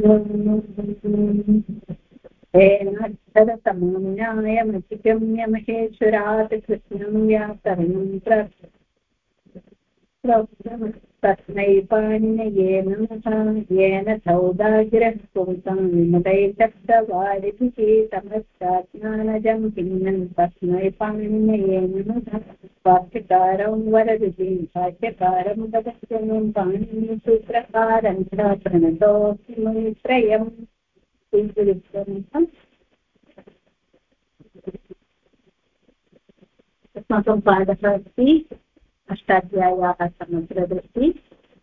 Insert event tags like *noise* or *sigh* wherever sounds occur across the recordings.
तेनाक्षरतमन्यायमधिगम्य महेश्वरात् कृष्णं व्याकरणं तस्मै पाणिनये नमः येन सौदाग्रः पुंसं मुदैशब्दवारिभिः समस्ताज्ञानजं भिन्नं तस्मै पाणिनये नमः वाक्यकारं वररुचिं भाष्यकारं गगस्यं पाणिनिसूत्रकारं च प्रणतोऽस्मि मैत्रयम् अस्माकं पाठः अस्ति अष्टाध्याय्याः समग्रदृष्टि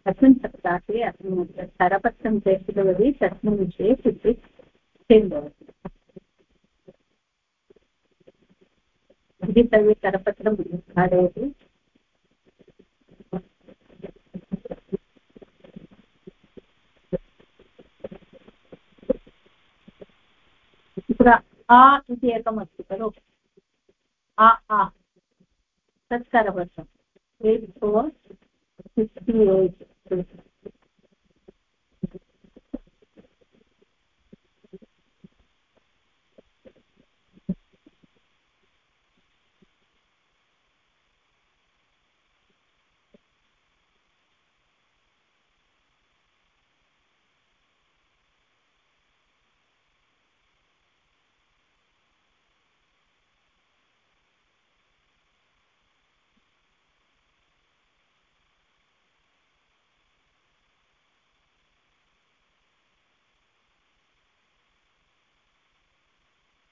अस्मिन् सप्ताहे अस्मिन् करपत्रं प्रेषितवती तस्मिन् विषये किञ्चित् किं भवति सर्वे करपत्रम् उद्घाटयतु। तत्र आ इति एकमस्ति खलु? आ आ। तत् is for 60 years.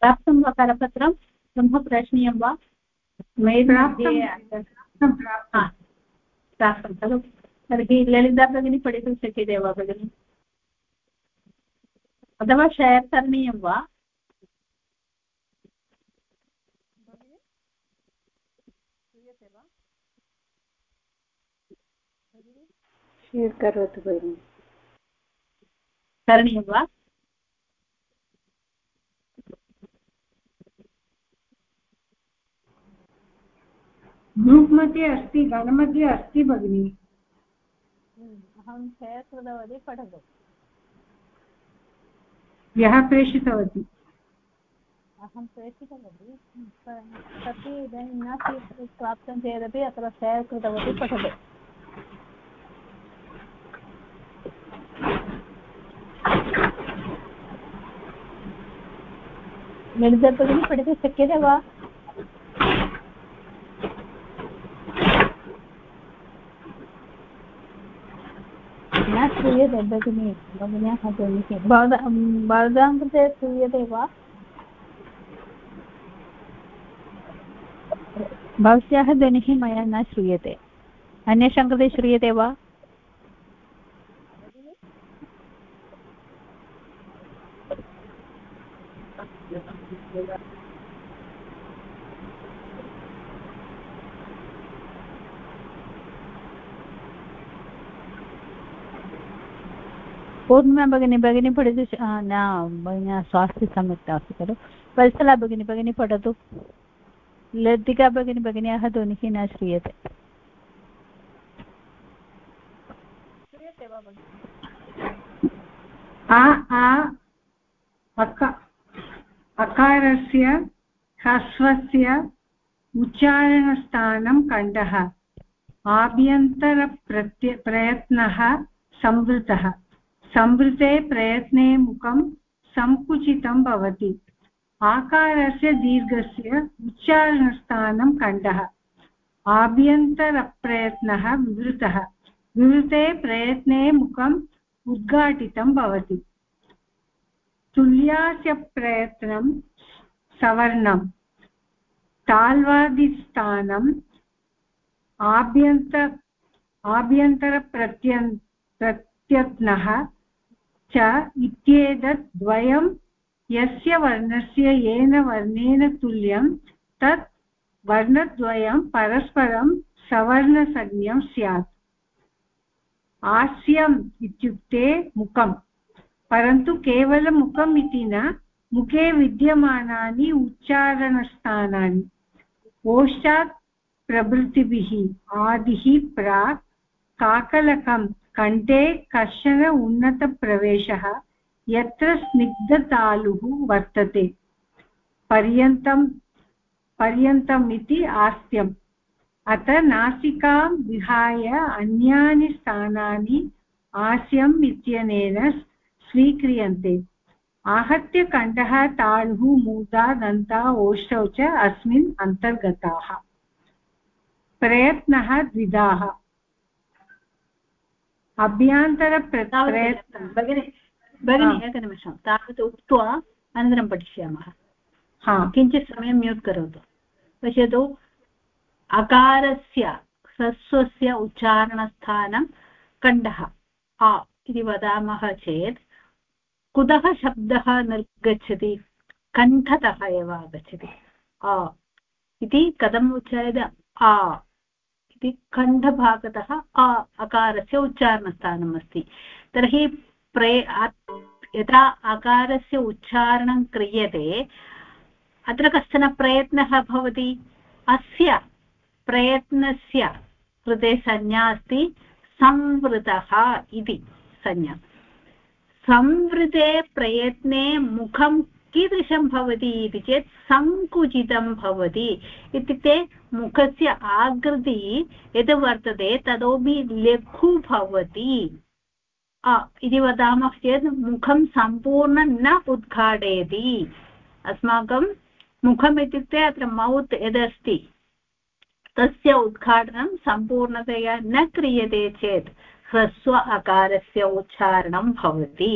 प्राप्तं वा करपत्रं पुनः प्रेषणीयं वा? मेल् प्राप्तं। खलु। तर्हि ललिता भगिनी पठितुं शक्यते वा भगिनि? अथवा शेर् करणीयं वा? शेर् करोतु भगिनि। करणीयं वा? ग्रूप् मध्ये अस्ति गणमध्ये अस्ति भगिनि अहं शेर् कृतवती पठतु. यः प्रेषितवती. अहं प्रेषितवती तर्हि इदानीं न प्राप्तं चेदपि अत्र शेर् कृतवती पठतु. ललिता भगिनी पठितुं शक्यते वा? न श्रूयते भगिनि भगिन्याः ध्वनिः भवता कृते श्रूयते। वा भवत्याः ध्वनिः मया न श्रूयते। अन्येषां कृते श्रूयते वा? पूर्णिमा भगिनी भगिनी पठतु न भगिन्याः स्वास्थ्यं सम्यक् नास्ति खलु वत्सला भगिनी भगिनी पठतु लतिका भगिनी भगिन्याः ध्वनिः न श्रूयते अकारस्य ह्रस्वस्य उच्चारणस्थानं कण्ठः आभ्यन्तरप्रत्य प्रयत्नः संवृतः संवृते प्रयत्ने मुखं सङ्कुचितं भवति। आकारस्य दीर्घस्य उच्चारणस्थानं कण्ठः आभ्यन्तरप्रयत्नः विवृतः। विवृते प्रयत्ने मुखम् उद्घाटितं भवति। तुल्यास्य प्रयत्नं सवर्णं। ताल्वादिस्थानम् आभ्यन्त आभ्यन्तरप्रत्यन् प्रत्यत्नः च इत्येतत् द्वयं यस्य वर्णस्य येन वर्णेन तुल्यं, तत् वर्णद्वयं परस्परं सवर्णसंज्ञं स्यात्। हास्यम् इत्युक्ते मुखं परन्तु केवलं इति न, मुखे विद्यमानानि उच्चारणस्थानानि। ओष्ठात् प्रभृतिभिः, आदिः, प्राक् काकलकं कण्ठे कश्चन उन्नतप्रवेशः यत्र स्निग्धतालुः वर्तते। पर्यन्तं पर्यन्तम् आस्त्यम्। अत नासिकां विहाय अन्यानि स्थानानि आस्यम् इत्यनेन स्वीक्रियन्ते। आहत्य कण्ठः, तालुः, मूदा, दन्ता, ओष्ठौ च अस्मिन् अन्तर्गताः। प्रयत्नः द्विधाः। अभ्यन्तरप्रयत्न भगिनि भगिनि एकनिमिषं। तावत् उक्त्वा अनन्तरं पठिष्यामः। हा। किञ्चित् समयं म्यूट् करोतु। पश्यतु अकारस्य ह्रस्वस्य उच्चारणस्थानं कण्ठः। आ इति वदामः चेत् कुतः शब्दः निर्गच्छति? कण्ठतः एव आगच्छति। आ इति कथम् उच्चार्यते? आ। इति कण्ठभागतः आ अकारस्य उच्चारणस्थानम् अस्ति। तर्हि प्रे यदा अकारस्य उच्चारणं क्रियते, अत्र कश्चन प्रयत्नः भवति? अस्य प्रयत्नस्य कृते संज्ञा अस्ति संवृतः इति संज्ञा। संवृते प्रयत्ने मुखं कीदृशं भवति इति चेत् सङ्कुचितं भवति। इत्युक्ते मुखस्य आकृति यद् वर्तते ततोपि लघु भवति। इति वदामः चेत् मुखं सम्पूर्णं न उद्घाटयति। अस्माकं मुखम् इत्युक्ते अत्र मौत् यदस्ति, तस्य उद्घाटनं सम्पूर्णतया न क्रियते चेत् ह्रस्व अकारस्य उच्चारणं भवति।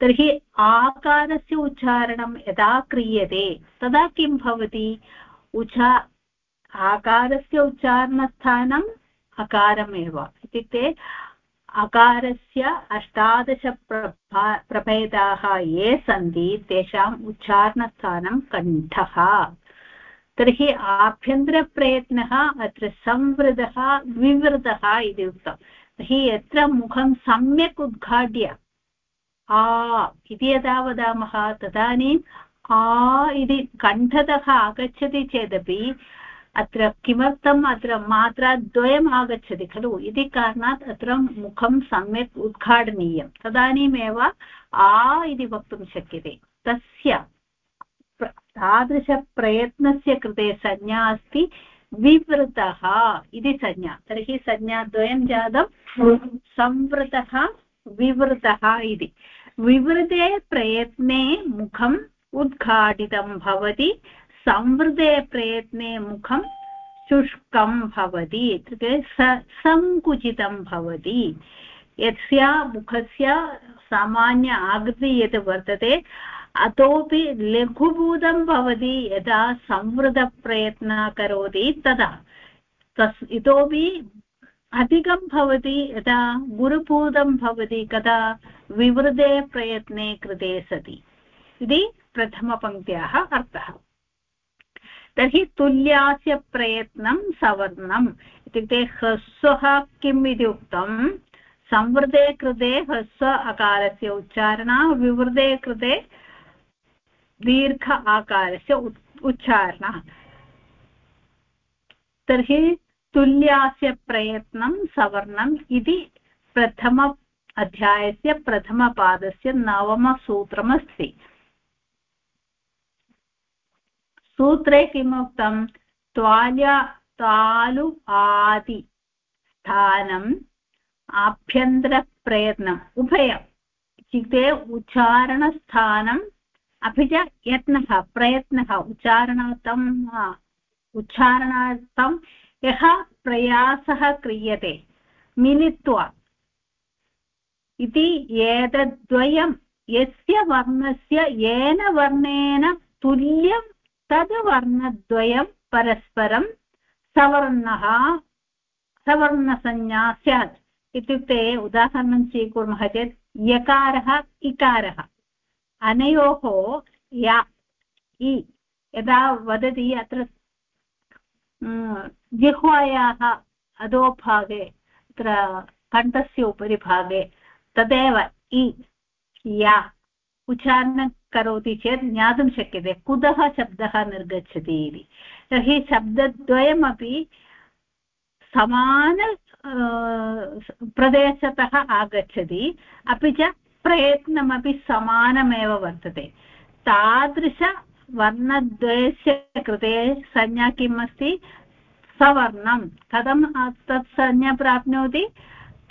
तर्हि आकारस्य उच्चारणं यदा क्रियते, तदा किं भवति? उचा, आकारस्य उच्चारणस्थानम् अकारमेव। इत्युक्ते अकारस्य अष्टादशप्रभा प्रभेदाः ये सन्ति, तेषाम् उच्चारणस्थानं कण्ठः। तर्हि आभ्यन्तरप्रयत्नः, अत्र संवृतः विवृतः इति उक्तं। तर्हि यत्र मुखं सम्यक् उद्घाट्य आ, इति यदा वदामः, तदानीम् आ इति कण्ठतः आगच्छति चेदपि अत्र किमर्थम् अत्र मात्राद्वयम् आगच्छति खलु? इति कारणात् अत्र मुखं सम्यक् उद्घाटनीयं। तदानीमेव आ इति वक्तुं शक्यते। तस्य तादृशप्रयत्नस्य कृते संज्ञा अस्ति विवृतः इति संज्ञा। तर्हि संज्ञाद्वयं जातं संवृतः, विवृतः इति। विवृते प्रयत्ने मुखम् उद्घाटितं भवति संवृते प्रयत्ने मुखं शुष्कं भवति, इत्युक्ते स, सङ्कुचितं भवति। यस्य मुखस्य सामान्य आकृतिः यत् वर्तते अतोपि लघुभूतं भवति, यदा संवृतप्रयत्नः करोति तदा। तस् इतोपि अधिकं भवति यदा गुरुभूतं भवति, कदा विवृते प्रयत्ने कृते सति। इति प्रथमपङ्क्त्याः अर्थः। तर्हि तुल्यास्य प्रयत्नं सवर्णम्। इत्युक्ते ह्रस्वः किम् इति उक्तं? संवृते कृते ह्रस्व अकारस्य उच्चारणा, विवृते कृते दीर्घ आकारस्य उच्चारणः। तर्हि तुल्यास्य प्रयत्नं सवर्णम् इति प्रथम अध्यायस्य प्रथमपादस्य नवमसूत्रमस्ति। सूत्रे किमुक्तं? त्वाल्या तालु आदि स्थानम् आभ्यन्तरप्रयत्नम्। उभयम्। इत्युक्ते उच्चारणस्थानं अपि च यत्नः, प्रयत्नः उच्चारणार्थम् उच्चारणार्थं यः प्रयासः क्रियते, मिलित्वा। इति एतद्वयं यस्य वर्णस्य येन वर्णेन तुल्यं, तद् वर्णद्वयं परस्परं सवर्णः, सवर्णसंज्ञा स्यात्। इत्युक्ते उदाहरणं स्वीकुर्मः चेत्, यकारः, इकारः। अनयोः या, इ, यदा वदति अत्र जिह्वायाः अधोभागे अत्र कण्ठस्य उपरि भागे तदेव इ, या उच्चारणं करोति चेत् ज्ञातुं शक्यते। कुतः शब्दः निर्गच्छति इति। तर्हि शब्दद्वयमपि समान प्रदेशतः आगच्छति। अपि च प्रयत्नमपि समानमेव वर्तते। तादृशवर्णद्वयस्य कृते संज्ञा किम् अस्ति? सवर्णं। कथं तत् संज्ञा प्राप्नोति?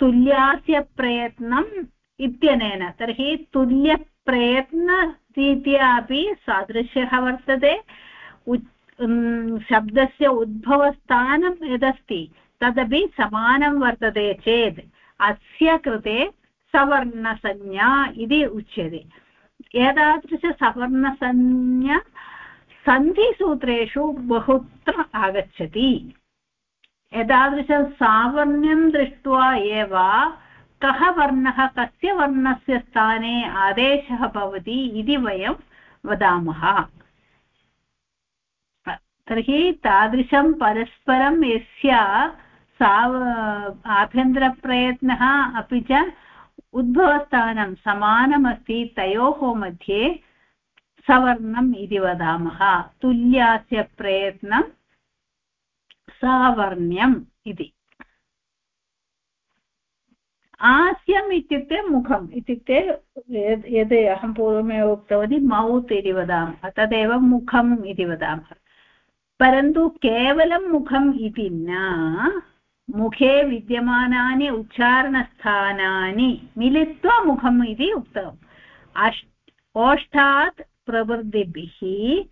तुल्यास्य प्रयत्नम् इत्यनेन। तर्हि तुल्यप्रयत्नरीत्या अपि सादृश्यः वर्तते। शब्दस्य उद्भवस्थानं यदस्ति, तदपि समानं वर्तते चेत् अस्य कृते सवर्णसंज्ञा इति उच्यते। एतादृशसवर्णसंज्ञा सन्धिसूत्रेषु बहुत्र आगच्छति। एतादृशसावर्ण्यं दृष्ट्वा एव कः वर्णः, कस्य वर्णस्य स्थाने आदेशः भवति इति वयं वदामः। तर्हि तादृशं परस्परं यस्य साव, आभ्यन्तरप्रयत्नः अपि च उद्भवस्थानं समानमस्ति, तयोः मध्ये सवर्णम् इति वदामः। तुल्यास्य प्रयत्नं सावर्ण्यम् इति। हास्यम् इत्युक्ते मुखम्, इत्युक्ते यद् अहं पूर्वमेव उक्तवती, मौत् इति वदामः, तदेव मुखम् इति वदामः। परन्तु केवलं मुखम् इति न, मुखे विद्यमानानि उच्चारणस्थानानि मिलित्वा मुखम् इति उक्तम् अष्, ओष्ठात् प्रवृद्धिभिः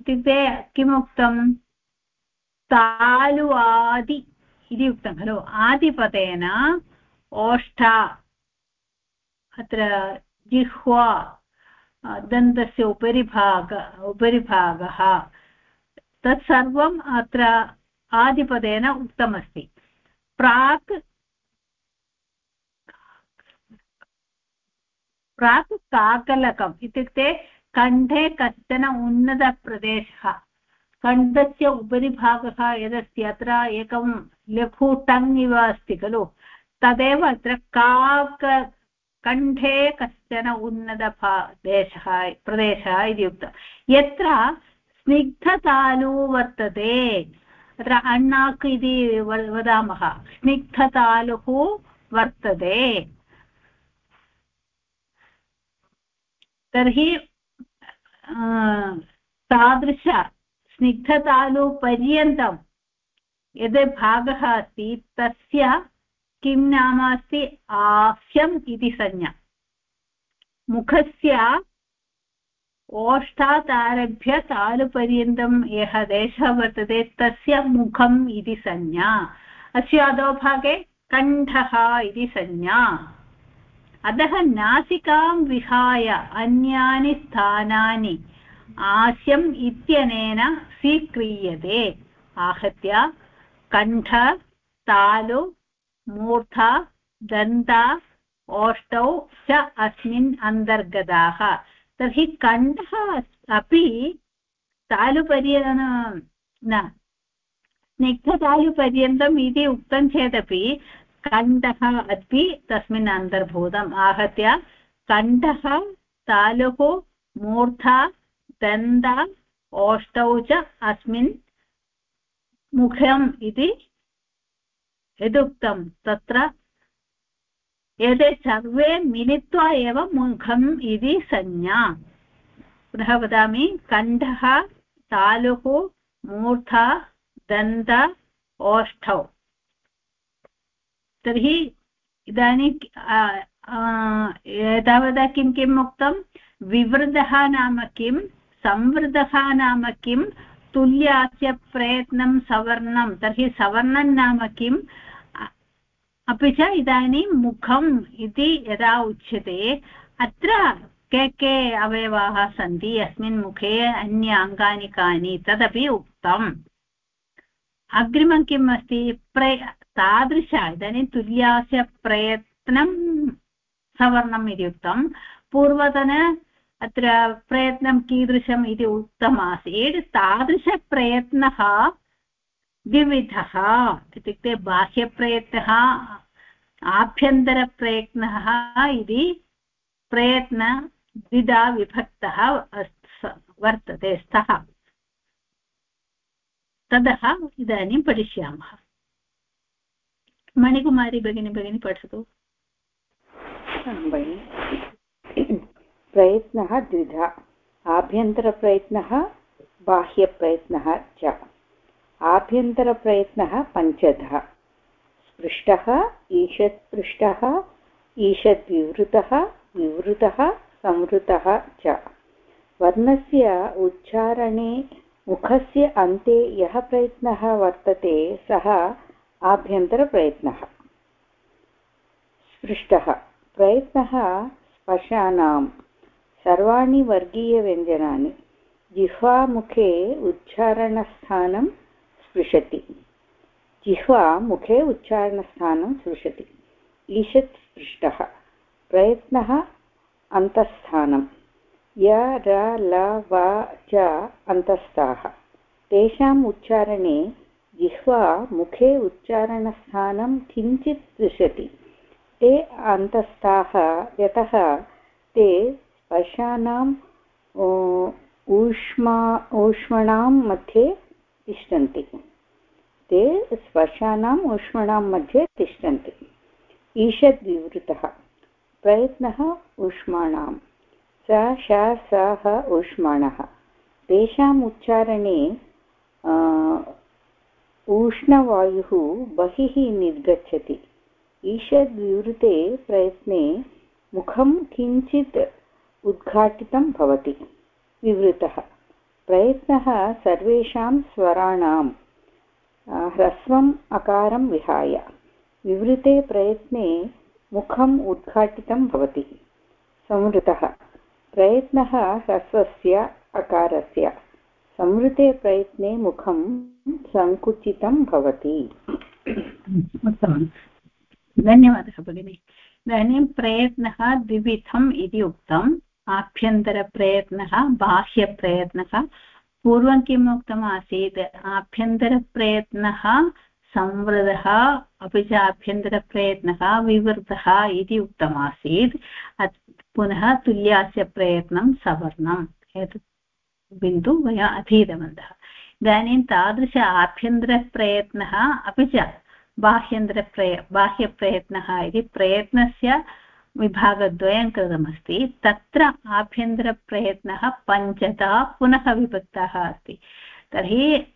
इत्युक्ते किमुक्तं तालु आदि इति उक्तं, खलु आदिपदेन ओष्ठा, अत्र जिह्वा दन्तस्य उपरि भाग उपरि भागः तत्सर्वम् अत्र आदिपदेन उक्तमस्ति। प्राक् प्राक् काकलकम् इत्युक्ते कण्ठे कश्चन उन्नतप्रदेशः। कण्ठस्य उपरि भागः यदस्ति, अत्र एकं लघु टङ् इव अस्ति खलु। तदेव अत्र काक कण्ठे कश्चन उन्नतदेशः प्रदेशः इति उक्तं। यत्र स्निग्धतालु वर्तते, अत्र अण्णाक् इति वदामः। स्निग्धतालुः वर्तते। तर्हि तादृश स्निग्धतालुपर्यन्तं यद् भागः अस्ति, तस्य किं नाम अस्ति? आस्यम् इति संज्ञा। मुखस्य ओष्ठात् आरभ्य तालुपर्यन्तं यः देशः वर्तते, तस्य मुखम् इति संज्ञा। अस्य अधोभागे कण्ठः इति संज्ञा। अतः नासिकां विहाय अन्यानि स्थानानि आस्यम् इत्यनेन स्वीक्रियते। आहत्य, कण्ठ, तालु, मूर्धा, दन्ता ओष्टौ च अस्मिन् अन्तर्गताः। तर्हि कण्ठः अपि तालुपर्य न, स्निग्धतालुपर्यन्तम् इति उक्तं चेदपि कण्ठः अपि तस्मिन् अन्तर्भूतम्। आहत्य, कण्ठः, तालुः, मूर्धा दन्त ओष्टौ च अस्मिन् मुखम् इति यदुक्तं तत्र एते सर्वे मिलित्वा एव मुखम् इति संज्ञा। पुनः वदामि, कण्ठः, तालुः, मूर्धा, दन्त ओष्ठौ तर्हि इदानीं एतावता किं किम् उक्तं? विवृतः नाम किं संवृतः नाम किं? तुल्यास्य प्रयत्नं सवर्णं। तर्हि सवर्णं नाम किं? अपि च इदानीं मुखम् इति यदा उच्यते, अत्र के के अवयवाः सन्ति? अस्मिन् मुखे अन्य अङ्गानि कानि? तदपि उक्तम्। अग्रिमं किम् अस्ति? प्रय तादृश इदानीं तुल्यास्य प्रयत्नं सवर्णम् इति उक्तं पूर्वतन अत्र प्रयत्नं कीदृशम् इति उक्तमासीत्। तादृशप्रयत्नः द्विविधः। इत्युक्ते बाह्यप्रयत्नः, आभ्यन्तरप्रयत्नः इति प्रयत्न द्विधा विभक्तः वर्तते स्तः। ततः इदानीं पठिष्यामः। मणिकुमारी भगिनी भगिनी पठतु। प्रयत्नः द्विधा आभ्यन्तरप्रयत्नः, बाह्यप्रयत्नः च। आभ्यन्तरप्रयत्नः पञ्चधः स्पृष्टः ईषत्पृष्टः ईषद्विवृतः, विवृतः, संवृतः च। वर्णस्य उच्चारणे, मुखस्य अन्ते यः प्रयत्नः वर्तते, सः आभ्यन्तरप्रयत्नः। स्पृष्टः। प्रयत्नः स्पर्शानां सर्वाणि वर्गीयव्यञ्जनानि जिह्वामुखे उच्चारणस्थानं स्पृशति जिह्वा मुखे उच्चारणस्थानं स्पृशति ईषत् स्पृष्टः प्रयत्नः अन्तःस्थानं य र ल व च अन्तस्थाः तेषाम् उच्चारणे जिह्वा मुखे उच्चारणस्थानं किञ्चित् स्पृशति ते अन्तस्थाः यतः ते स्पर्शानाम् ऊष्मा, ऊष्मणां मध्ये तिष्ठन्ति। ते स्पर्शानाम्, ऊष्मणां मध्ये तिष्ठन्ति। ईषद्विवृतः। प्रयत्नः ऊष्माणां स श सः ऊष्माणः। तेषाम् उच्चारणे उष्णवायुः बहिः निर्गच्छति। ईषद्विवृते प्रयत्ने मुखं किञ्चित् उद्घाटितं भवति। विवृतः। प्रयत्नः सर्वेषां स्वराणां ह्रस्वम् अकारं विहाय। विवृते प्रयत्ने मुखम् उद्घाटितं भवति। संवृतः। प्रयत्नः ह्रस्वस्य अकारस्य। संवृते प्रयत्ने मुखं सङ्कुचितं भवति। धन्यवादः, भगिनि। इदानीं प्रयत्नः द्विविधम् इति उक्तम्। आभ्यन्तरप्रयत्नः, बाह्यप्रयत्नः। पूर्वं किम् उक्तमासीत्, आभ्यन्तरप्रयत्नः संवृतः अपि च आभ्यन्तरप्रयत्नः विवृतः इति उक्तमासीत्। पुनः तुल्यास्य प्रयत्नं सवर्णम्। एतत् बिन्दु वयम् अधीतवन्तः। इदानीं तादृश आभ्यन्तरप्रयत्नः अपि च बाह्यन्तरप्रय, बाह्यप्रयत्नः इति प्रयत्नस्य विभागद्वयं कृतमस्ति तत्र आभ्यन्तरप्रयत्नः पञ्चता पुनः विभक्तः अस्ति। तर्हि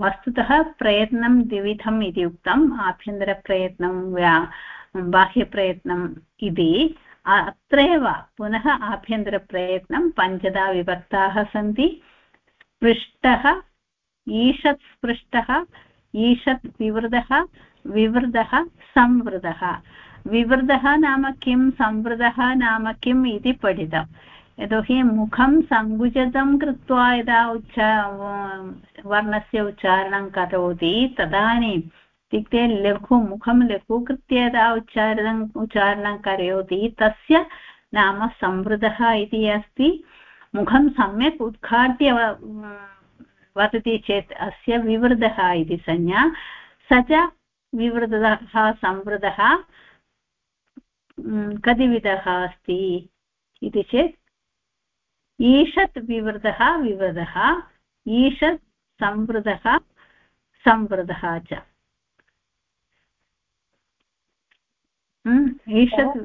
वस्तुतः प्रयत्नं द्विविधम् इति उक्तम्, आभ्यन्तरप्रयत्नं बाह्यप्रयत्नम् इति। अत्रैव पुनः आभ्यन्तरप्रयत्नं पञ्चदा विभक्ताः सन्ति। स्पृष्टः, ईषत् स्पृष्टः, ईषत् विवृतः विवृतः, संवृतः। विवृतः नाम किं, संवृतः नाम किम् इति पठितम् यतोहि मुखं सङ्कुचितं कृत्वा यदा उच्चा, वर्णस्य उच्चारणं करोति, तदानीम् इत्युक्ते लघु, मुखं लघूकृत्य यदा उच्चारणम् उच्चारणं करोति, तस्य नाम संवृतः इति अस्ति। मुखं सम्यक् उद्घाट्य वदति चेत् अस्य विवृतः इति संज्ञा। स च विवृतः, संवृतः। कति विधः अस्ति इति चेत् ईषत् विवृतः विवृतः ईषत् संवृतः संवृतः च। ईषत्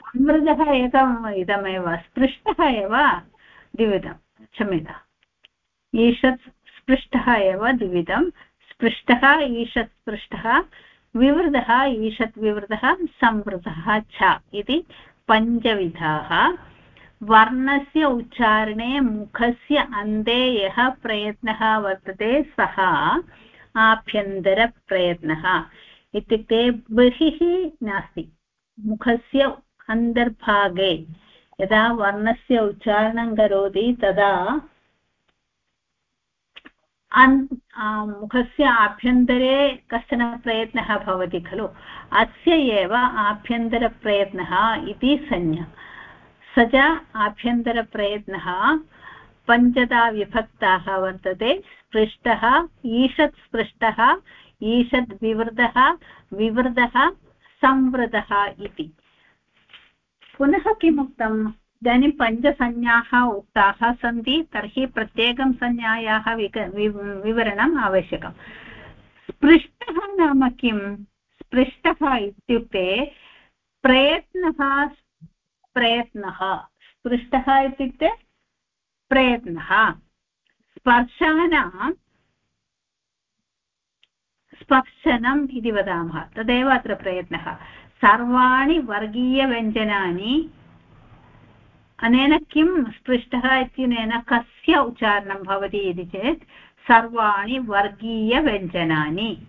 संवृतः एकम् इदमेव स्पृष्टः एव द्विविधं क्षम्यता ईषत् स्पृष्टः एव द्विविधं स्पृष्टः ईषत् स्पृष्टः विवृतः ईषत् विवृतः संवृतः च इति पञ्चविधाः। वर्णस्य उच्चारणे मुखस्य अन्ते यः प्रयत्नः वर्तते सः आभ्यन्तरप्रयत्नः। इत्युक्ते बहिः नास्ति। मुखस्य अन्तर्भागे यदा वर्णस्य उच्चारणं करोति तदा मुखस्य आभ्यन्तरे कश्चन प्रयत्नः भवति खलु? अस्य एव आभ्यन्तरप्रयत्नः इति संज्ञा। स च आभ्यन्तरप्रयत्नः पञ्चदा विभक्ताः वर्तते। स्पृष्टः, ईषत् स्पृष्टः, ईषद् विवृतः विवृतः, संवृतः इति। पुनः किमुक्तम्? इदानीं पञ्चसंज्ञाः उक्ताः सन्ति, तर्हि प्रत्येकं संज्ञायाः विक विवरणम् आवश्यकम्। स्पृष्टः नाम किं? स्पृष्टः इत्युक्ते प्रयत्नः प्रयत्नः। स्पृष्टः इत्युक्ते प्रयत्नः। स्पर्शानां, स्पर्शनम् इति वदामः। तदेव अत्र प्रयत्नः। सर्वाणि वर्गीयव्यञ्जनानि अनेन किं स्पृष्टः इत्यनेन कस्य उच्चारणं भवति इति चेत् सर्वाणि वर्गीयव्यञ्जनानि।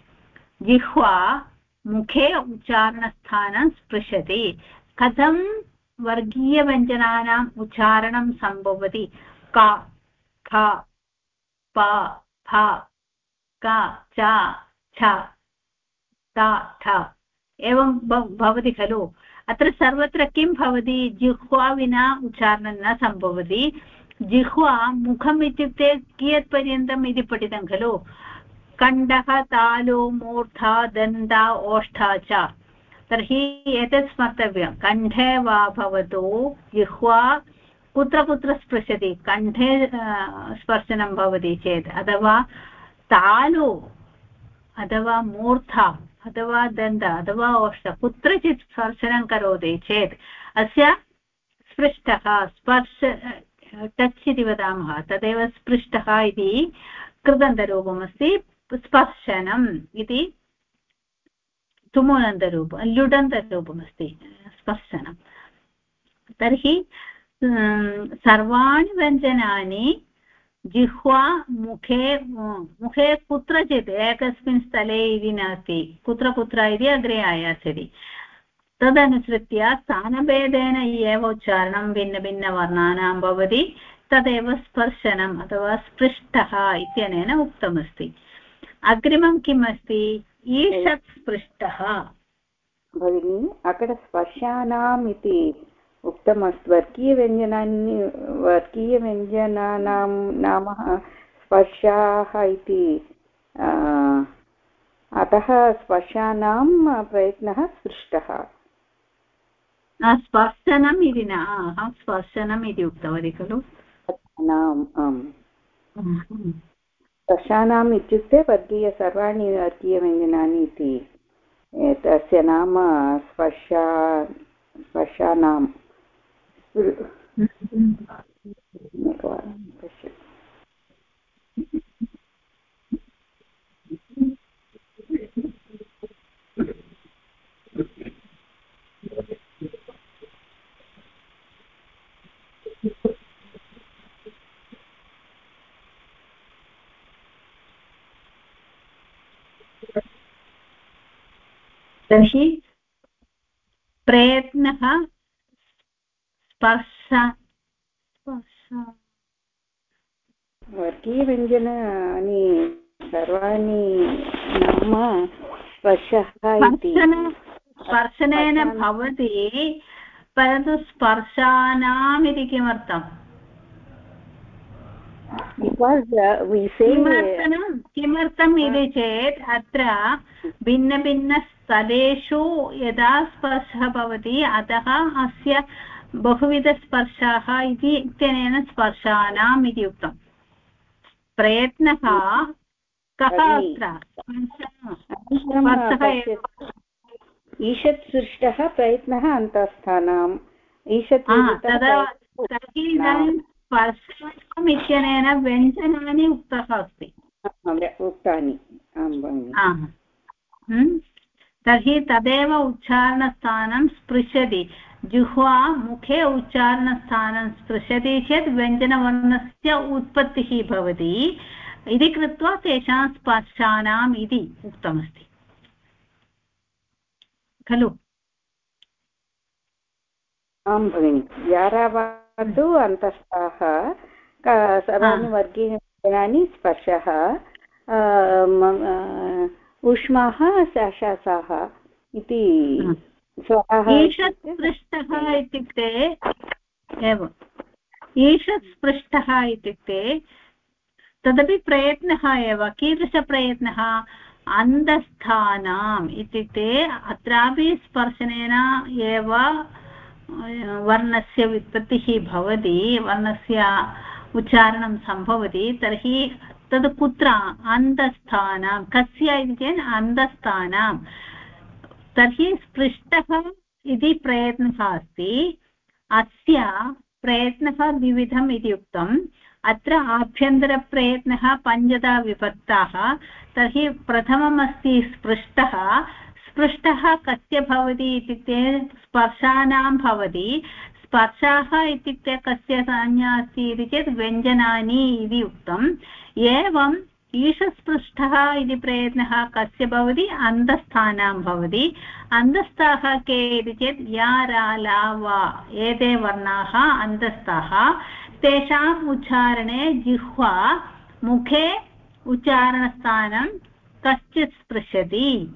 जिह्वा मुखे उच्चारणस्थानं स्पृशति। कथं वर्गीयव्यञ्जनानाम् उच्चारणं सम्भवति? का, ख, प, फ, क, च, छ ठ। एवं भवति खलु। अत्र सर्वत्र किं भवति? जिह्वा विना उच्चारणं न सम्भवति। जिह्वा मुखम् इत्युक्ते कियत्पर्यन्तम् इति पठितं खलु? कण्डः तालु, मूर्धा, दन्ता, ओष्ठा च। तर्हि एतत् स्मर्तव्यं। कण्ठे वा भवतु? जिह्वा कुत्र कुत्र स्पृशति? कण्ठे स्पर्शनं भवति चेत्। अथवा तालु, अथवा मूर्धा। अथवा दन्त अथवा ओष्ठ, कुत्रचित् स्पर्शनं करोति चेत् अस्य स्पृष्टः, स्पर्श, टच् इति वदामः, तदेव स्पृष्टः इति कृदन्तरूपमस्ति, स्पर्शनम् इति तुमुनन्तरूप ल्युडन्तरूपमस्ति, स्पर्शनं। तर्हि सर्वाणि व्यञ्जनानि जिह्वा मुखे मुखे कुत्रचित् एकस्मिन् स्थले इति नास्ति कुत्र कुत्र इति अग्रे आयास्यति। तदनुसृत्य स्थानभेदेन एव उच्चारणं भिन्नभिन्नवर्णानां भवति, तदेव स्पर्शनम् अथवा स्पृष्टः इत्यनेन उक्तमस्ति। अग्रिमं किम् अस्ति ईषत् स्पृष्टः। भगिनी अकड स्पर्शानाम् इति उक्तमस्ति वर्गीयव्यञ्जनानि वर्गीयव्यञ्जनानां नाम स्पर्शाः इति। अतः स्पर्शानां प्रयत्नः सृष्टः स्पर्शनम् इति न अहं स्पर्शनम् इति उक्तवती खलु। आम्। आम् स्पर्शानाम् इत्युक्ते वर्गीय सर्वाणि वर्गीयव्यञ्जनानि इति। तस्य नाम स्पर्शा स्पर्शानाम्। तर्हि प्रयत्नः स्पर्श वर्गीयव्यञ्जनानि सर्वाणि नाम स्पर्शः स्पर्शनेन भवति परन्तु स्पर्शानाम् इति किमर्थम् किमर्थं किमर्थम् इति चेत् अत्र भिन्नभिन्नस्थलेषु यदा स्पर्शः भवति अतः अस्य बहुविधस्पर्शाः इति इत्यनेन स्पर्शानाम् इति उक्तम् प्रयत्नः कः अत्र? ईषत् सृष्टः प्रयत्नः अन्तःस्थानाम्। ईषत् तर्हि इदानीं इत्यनेन व्यञ्जनानि उक्तः अस्ति। उक्तानि। तर्हि तदेव उच्चारणस्थानं स्पृशति। जुह्वा मुखे उच्चारणस्थानं स्पृशति चेत् व्यञ्जनवर्णस्य उत्पत्तिः भवति। इति कृत्वा तेषां स्पर्शानाम् इति उक्तमस्ति। खलु? आं भगिनि यारावादु अन्तस्थाः। सर्वाणि वर्गीयजनानि स्पर्शः। उष्माः शासाः इति ईषत् स्पृष्टः इत्युक्ते, एवम्। ईषत् स्पृष्टः इत्युक्ते, तदपि प्रयत्नः एव, कीदृशप्रयत्नः? अन्धस्थानाम् इत्युक्ते, अत्रापि स्पर्शनेन एव वर्णस्य व्युत्पत्तिः भवति, वर्णस्य उच्चारणं सम्भवति, तर्हि तद् कुत्र? अन्धस्थानां कस्य इति चेत् अन्धस्थानां तर्हि स्पृष्टः इति प्रयत्नः अस्ति। अस्य प्रयत्नः द्विविधम् इति उक्तम्। अत्र आभ्यन्तरप्रयत्नः पञ्चदा विभक्ताः। तर्हि प्रथममस्ति स्पृष्टः। स्पृष्टः कस्य भवति इत्युक्ते स्पर्शानां भवति। स्पर्शाः इत्युक्ते कस्य संज्ञा अस्ति इति चेत् व्यञ्जनानि इति उक्तम्। एवम् ईशस्पृष्टः इति प्रयत्नः कस्य भवति? अन्तस्थानां भवति। अन्तस्थाः के इति चेत् या ला, वा, एते वर्णाः अन्तस्थाः तेषाम् उच्चारणे जिह्वा, मुखे उच्चारणस्थानं कश्चित् स्पृशति।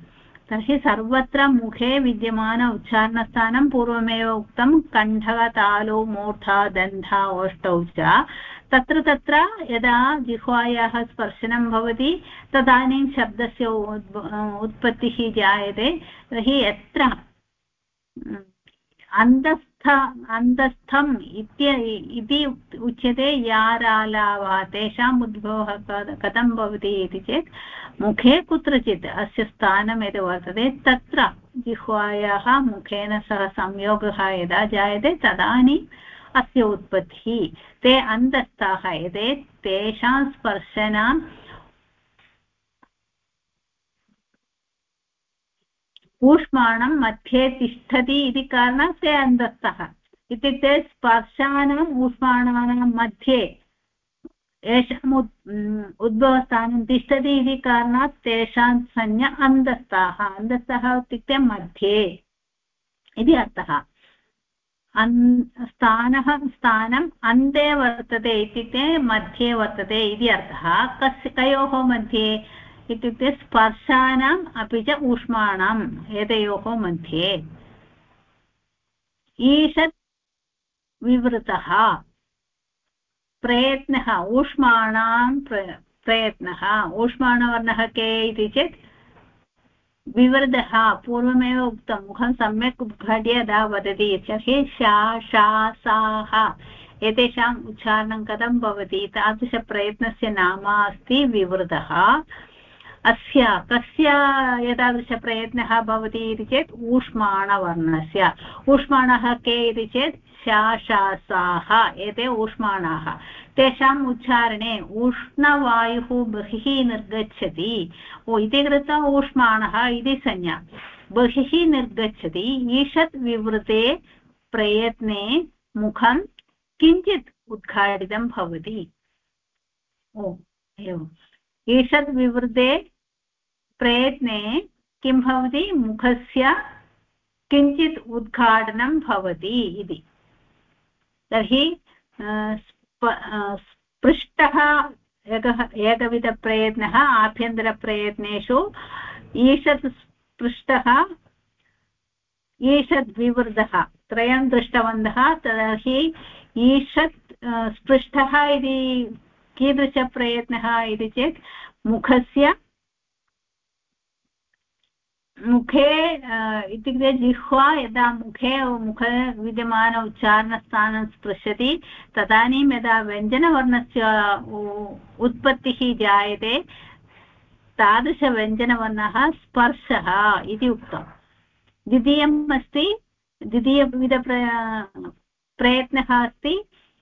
तर्हि सर्वत्र मुखे विद्यमान उच्चारणस्थानं पूर्वमेव उक्तं कण्ठः, तालु मूर्धा दन्धा, ओष्ठौ च। तत्र तत्र यदा जिह्वायाः स्पर्शनं भवति, तदानीं शब्दस्य उत्पत्तिः जायते। तर्हि यत्र अन्तस्थ अन्तस्थम् इति उच्यते यारालावः, तेषाम् उद्भवः कथं भवति इति चेत्, मुखे कुत्रचित् अस्य स्थानं यद् वर्तते, तत्र जिह्वायाः मुखेन सह संयोगः यदा जायते, तदानीम् अस्य उत्पत्तिः। ते अन्तस्थाः यते तेषां स्पर्शनां ऊष्माणं मध्ये तिष्ठति इति कारणात् ते अन्तस्थः। इत्युक्ते स्पर्शानाम् ऊष्माणानां मध्ये येषाम् उद् उद्भवस्थानं तिष्ठति इति कारणात् तेषां संज्ञा अन्तस्थाः। अन्तस्थः इत्युक्ते मध्ये इति अर्थः। स्थानः, स्थानम् अन्ते वर्तते इत्युक्ते मध्ये वर्तते इति अर्थः। कस्य कयोः मध्ये? इत्युक्ते स्पर्शानाम् अपि च ऊष्माणाम् एतयोः मध्ये। ईषत् विवृतः। प्रयत्नः, ऊष्माणां प्रयत्नः। ऊष्माणवर्णः के इति चेत् विवृतः पूर्वमेव उक्तं। मुखं सम्यक् उद्घाट्य यदा वदति। तर्हि शा शा, साः एतेषाम् उच्चारणं कथं भवति? तादृशप्रयत्नस्य नाम अस्ति विवृतः। अस्य, कस्य एतादृशप्रयत्नः भवति इति चेत् ऊष्माणवर्णस्य। ऊष्माणः के इति चेत् शाशासाः एते ऊष्माणाः। तेषाम् उच्चारणे उष्णवायुः बहिः निर्गच्छति। इति कृत्वा ऊष्माणः इति संज्ञा। बहिः निर्गच्छति। ईषत् विवृते प्रयत्ने मुखं किञ्चित् उद्घाटितं भवति। ओ, एवम्। ईषत् विवृते प्रयत्ने किं भवति? मुखस्य किञ्चित् उद्घाटनं भवति इति। तर्हि पृष्ठः एकः, एकविधप्रयत्नः, आभ्यन्तरप्रयत्नेषु ईषत् पृष्ठः ईषद् विवृतः, त्रयं दृष्टवन्तः, तर्हि ईषत् स्पृष्टः इति कीदृशप्रयत्नः इति चेत् मुखस्य मुखे इत्युक्ते जिह्वा यदा मुखे मुखे विद्यमान उच्चारणस्थानं स्पृशति, तदानीं यदा व्यञ्जनवर्णस्य उत्पत्तिः जायते, तादृशव्यञ्जनवर्णः स्पर्शः इति उक्तम् द्वितीयम् अस्ति द्वितीयविध प्रयत्नः अस्ति,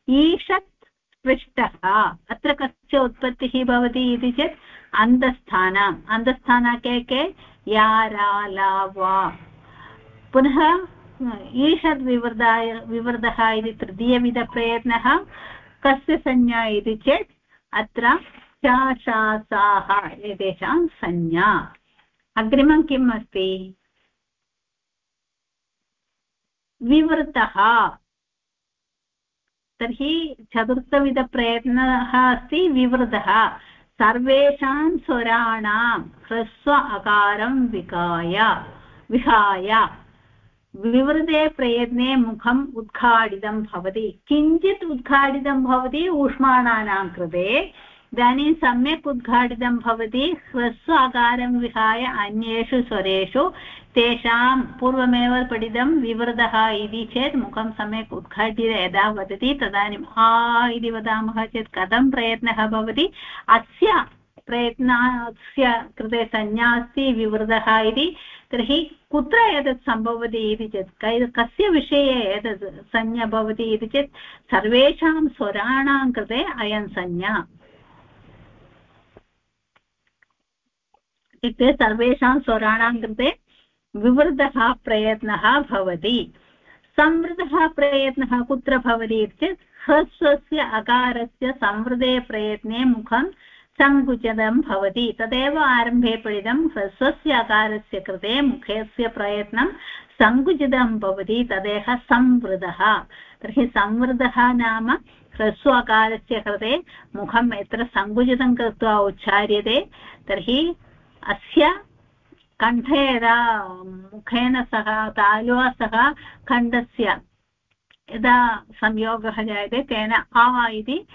ईषत् स्पृष्टः, अत्र कस्य उत्पत्तिः भवति इति चेत् अन्तस्थानाम् अन्तस्थाना के के या रा ला वा। पुनः ईषद्विवृदाय विवृदः इति तृतीयविधप्रयत्नः कस्य संज्ञा इति चेत् अत्र शाशासाः एतेषां संज्ञा। अग्रिमं किम् अस्ति? विवृतः। तर्हि चतुर्थविधप्रयत्नः अस्ति विवृतः। सर्वेषां स्वराणां ह्रस्व अकारं विकाय विहाय। विवृते प्रयत्ने मुखम् उद्घाटितं भवति। किञ्चित् उद्घाटितं भवति ऊष्माणानां कृते। इदानीं सम्यक् उद्घाटितं भवति ह्रस्व आकारं विहाय अन्येषु स्वरेषु तेषां पूर्वमेव पठितं विवृतः इति चेत् मुखं सम्यक् उद्घाट्य यदा वदति तदानीम् आ इति वदामः चेत् कथं प्रयत्नः भवति? अस्य प्रयत्नस्य कृते संज्ञा अस्ति विवृतः इति तर्हि कुत्र एतत् सम्भवति इति चेत् कस्य विषये एतत् संज्ञा भवति इति चेत् सर्वेषां स्वराणां कृते अयं संज्ञा। इत्युक्ते सर्वेषां स्वराणां कृते विवृतः प्रयत्नः भवति। संवृतः प्रयत्नः कुत्र भवति चेत् ह्रस्वस्य अकारस्य संवृते प्रयत्ने मुखं सङ्कुचितं भवति। तदेव आरम्भे पठितं ह्रस्वस्य अकारस्य कृते मुखस्य प्रयत्नं सङ्कुचितं भवति तदेव संवृतः तर्हि संवृतः नाम ह्रस्व अकारस्य कृते मुखं यत्र सङ्कुचितं कृत्वा उच्चार्यते, तर्हि अस्य कण्ठे यदा मुखेन सह तालुवा सह खण्डस्य यदा संयोगः जायते, तेन आ इति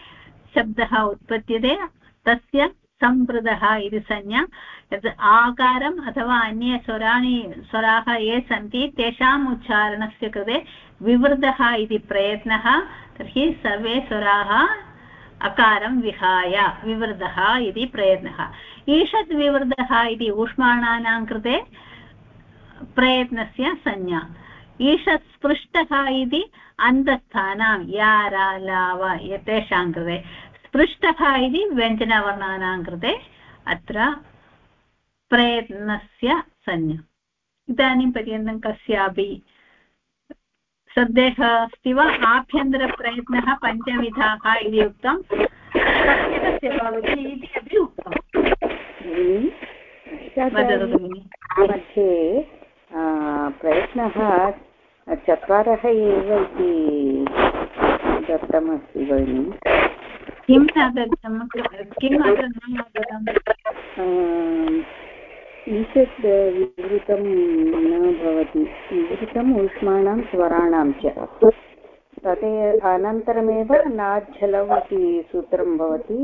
शब्दः उत्पद्यते, तस्य संवृतः इति संज्ञा। यत् आकारम् अथवा अन्ये स्वराणि, स्वराः ये सन्ति, तेषाम् उच्चारणस्य कृते विवृतः इति प्रयत्नः, तर्हि सर्वे स्वराः अकारं विहाय, विवृतः इति प्रयत्नः। ईषद् विवृतः इति ऊष्माणानां कृते प्रयत्नस्य संज्ञा। ईषत् स्पृष्टः इति अन्तस्थानां या एतेषां कृते। स्पृष्टः इति व्यञ्जनवर्णानां कृते अत्र प्रयत्नस्य संज्ञा। इदानीं पर्यन्तं कस्यापि सन्देहः अस्ति वा? आभ्यन्तरप्रयत्नः पञ्चविधाः इति उक्तं। इति अपि उक्तं मध्ये प्रयत्नः चत्वारः एव इति दत्तमस्ति भगिनि। किं दत्तं किम् अत्र न दत्तम् ईषत् विवृतं न भवति। विवृतम् ऊष्माणां स्वराणां च। तदे अनन्तरमेव नाज्झलौ इति सूत्रं भवति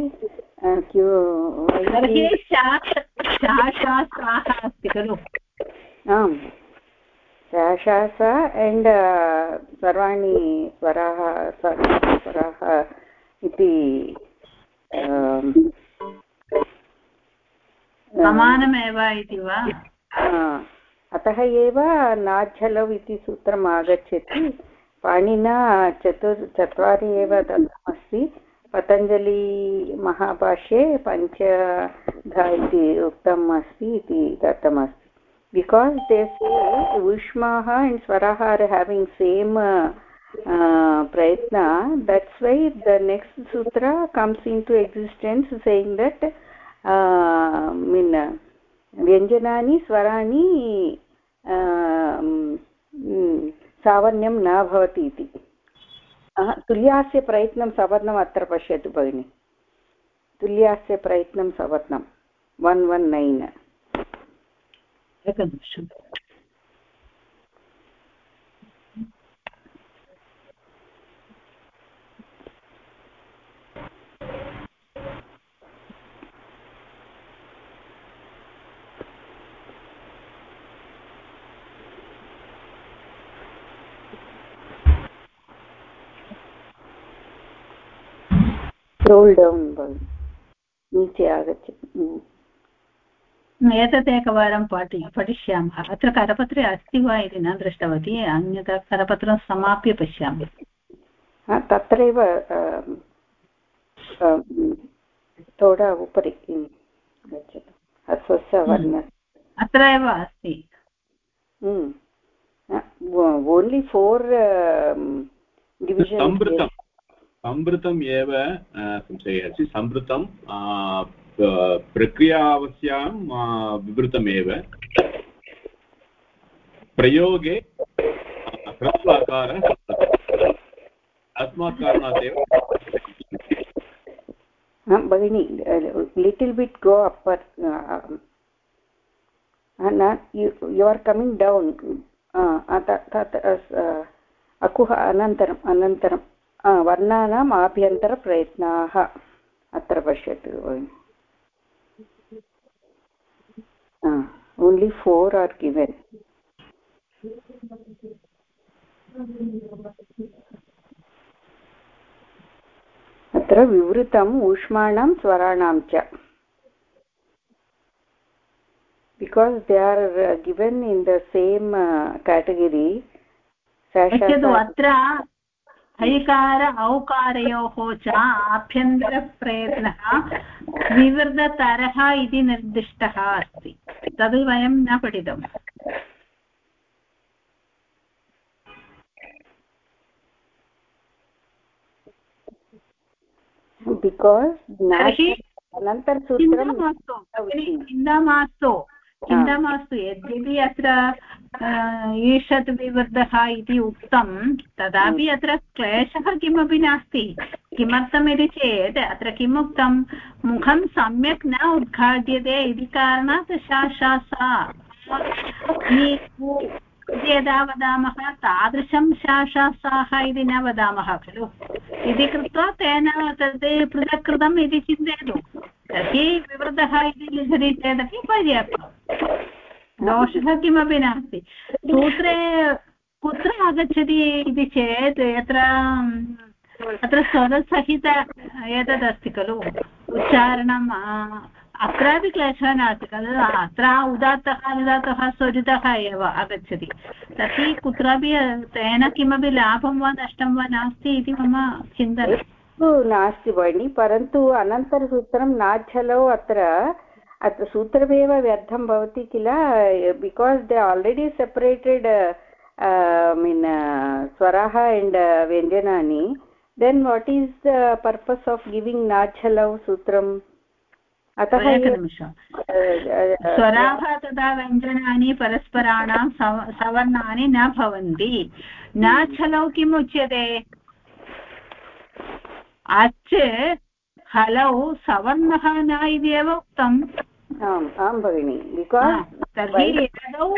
अस्ति खलु। आम्। शाशास एण्ड् सर्वाणि स्वराः स्वराः इति समानमेव इति वा? अतः एव नाझलौ इति सूत्रम् आगच्छति। पाणिना चतुर् चत्वारि एव हम्म। दत्तमस्ति। पतञ्जलिमहाभाष्ये पञ्चध इति उक्तम् अस्ति इति दत्तमस्ति। बिकास् देशे ऊष्माः अण्ड् स्वराः आर् हेविङ्ग् सेम् प्रयत्न दट्स् वै द नेक्स्ट् सूत्र comes in to existence saying that mean व्यञ्जनानि स्वराणि सावर्ण्यं न भवति इति। तुल्यास्य प्रयत्नं सवर्णम् अत्र पश्यतु भगिनि। तुल्यास्य प्रयत्नं सवर्णं वन् वन्, नैन्। एकनिमिषम् स्क्रोल् डौन् नीचे आगच्छति एतत् एकवारं पाठि पठिष्यामः। अत्र करपत्रे अस्ति वा इति न दृष्टवती अन्यथा करपत्रं समाप्य पश्यामि। तत्रैव थोडा उपरि गच्छतु? हम्म। वर्ण। अत्र एव अस्ति। ओन्लि फोर् संवृतं संवृतम् एव संशयः। अस्ति संवृतं प्रक्रियावस्यां विवृतमेव। प्रयोगे ह्रस्वाकारः अस्मात् कारणात् एव भगिनि little bit go upper you are coming down अकुः अनन्तरम् अनन्तरं वर्णानाम् आभ्यन्तरप्रयत्नाः अत्र पश्यतु uh, only four are given अत्र विवृतम् ऊष्माणां स्वराणां च uh, given in the same uh, category पश्यतु अत्र हैकार औकारयोः च आभ्यन्तरप्रयत्नः विवृततरः इति निर्दिष्टः अस्ति। तद् वयं न पठितम्। चिन्ता मास्तु। चिन्ता मास्तु। यद्यपि अत्र ईषत् विवृद्धः इति उक्तं तदापि अत्र क्लेशः किमपि नास्ति। किमर्थमिति चेत् अत्र किम् उक्तं मुखं सम्यक् न उद्घाट्यते इति कारणात् सा। सा यदा वदामः तादृशं शाशासाः इति न वदामः खलु? इति कृत्वा तेन तत् पृथक् कृतम् इति चिन्तयतु। तर्हि विवृतः इति लिखति चेदपि पर्याप्तं दोषः किमपि नास्ति। सूत्रे, कुत्र आगच्छति इति चेत् यत्र, अत्र स्वरसहित एतदस्ति खलु। उच्चारणं अत्रापि क्लेशः नास्ति खलु। अत्र उदात्तः, अनुदात्तः स्वरितः एव आगच्छति। तर्हि कुत्रापि तेन किमपि लाभं वा नष्टं वा नास्ति इति मम चिन्तनं नास्ति भगिनि, परन्तु अनन्तरसूत्रं नाच्छलौ अत्र अत्र सूत्रमेव व्यर्थं भवति किल because they already separated mean स्वराः and uh, व्यञ्जनानि then what is the purpose of giving नाचलौ सूत्रम् अतः एकनिमिषं uh, uh, स्वराः तथा व्यञ्जनानि परस्पराणां सवर्णानि न भवन्ति। hmm. नाचलौ किम् उच्यते? अच् हलौ सवर्णः न इति एव उक्तम्। आम् आं भगिनि। तर्हि यदौ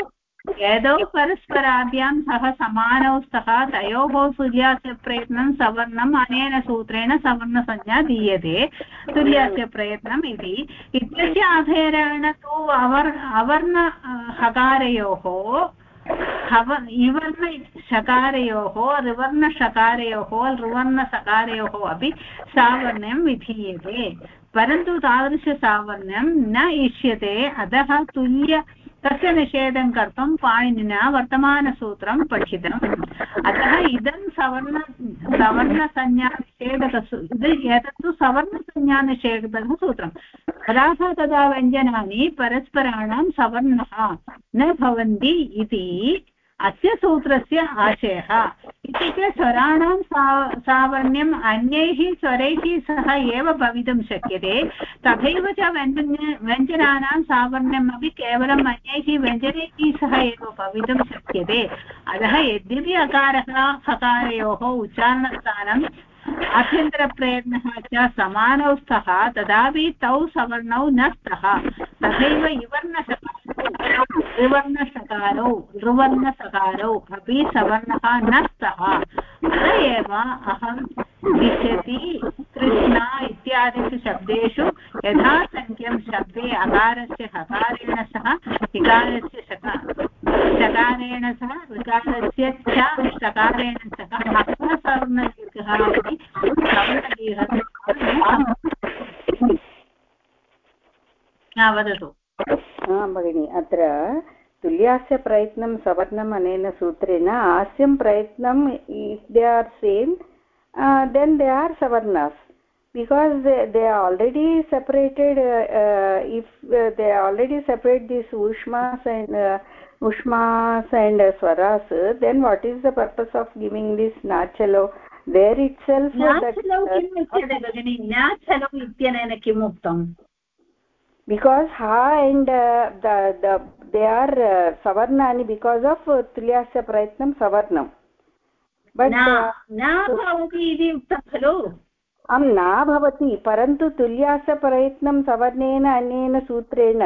यदौ परस्पराभ्यां सह समानौ स्तः तयोः तुल्यास्य प्रयत्नं सवर्णम् अनेन सूत्रेण सवर्णसंज्ञा दीयते। तुल्यास्य प्रयत्नम् इति। इत्यस्य आधारेण तु अवर् अवर्ण हकारयोः हव इवर्ण शकारयोः ऋवर्णषकारयोः ऋवर्णसकारयोः अपि सावर्ण्यं विधीयते। परन्तु तादृशसावर्ण्यं न इष्यते अतः तुल्य तस्य निषेधं कर्तुं पाणिनिना वर्तमानसूत्रं पठितम्। अतः इदं सवर्ण, सवर्णसंज्ञानिषेधकसु एतत्तु सवर्णसंज्ञानिषेधकः सूत्रं पदाः तदा व्यञ्जनानि परस्पराणां सवर्णः न भवन्ति इति अस्य सूत्रस्य आशयः। इत्युक्ते स्वराणां सा सावर्ण्यम् अन्यैः स्वरैः सह एव भवितुं शक्यते। तथैव च व्यञ्जन, व्यञ्जनानां सावर्ण्यम् अपि केवलम् अन्यैः व्यञ्जनैः सह एव भवितुं शक्यते। अतः यद्यपि अकारः हकारयोः उच्चारणस्थानं आभ्यन्तरप्रयत्नः च समानौ स्तः, तदापि तौ सवर्णौ न स्तः। तथैव इवर्णसकारौ त्रिवर्णसकारौ ऋवर्णसकारौ अपि सवर्णः न स्तः अत एव अहं लिखति कृष्ण इत्यादिषु शब्देषु यथासङ्ख्यं शब्दे अकारस्य हकारेण सह, इकारस्य शकारेण सह ऋकारस्य च शकारेण सह अर्थसवर्णदीर्घः इति वदतु। भगिनि अत्र तुल्यास्य प्रयत्नं सवर्णम् अनेन सूत्रेण हास्यं प्रयत्नम् if they are same then they are सवर्णास् because they, they are already separated uh, uh, if uh, they already separate these ushmas and uh, ushmas and uh, swaras then what is the purpose of giving this nachalo there itself nachalo किम् उच्यते भगिनि nachalo इत्यनेन किम् उक्तम् because ha and uh, the the they are uh, savarnani because of uh, tulyasya prayatnam savarnam. But न भवति इति उक्तं खलु आं न भवति परन्तु तुल्यासप्रयत्नं सवर्णेन अन्येन सूत्रेण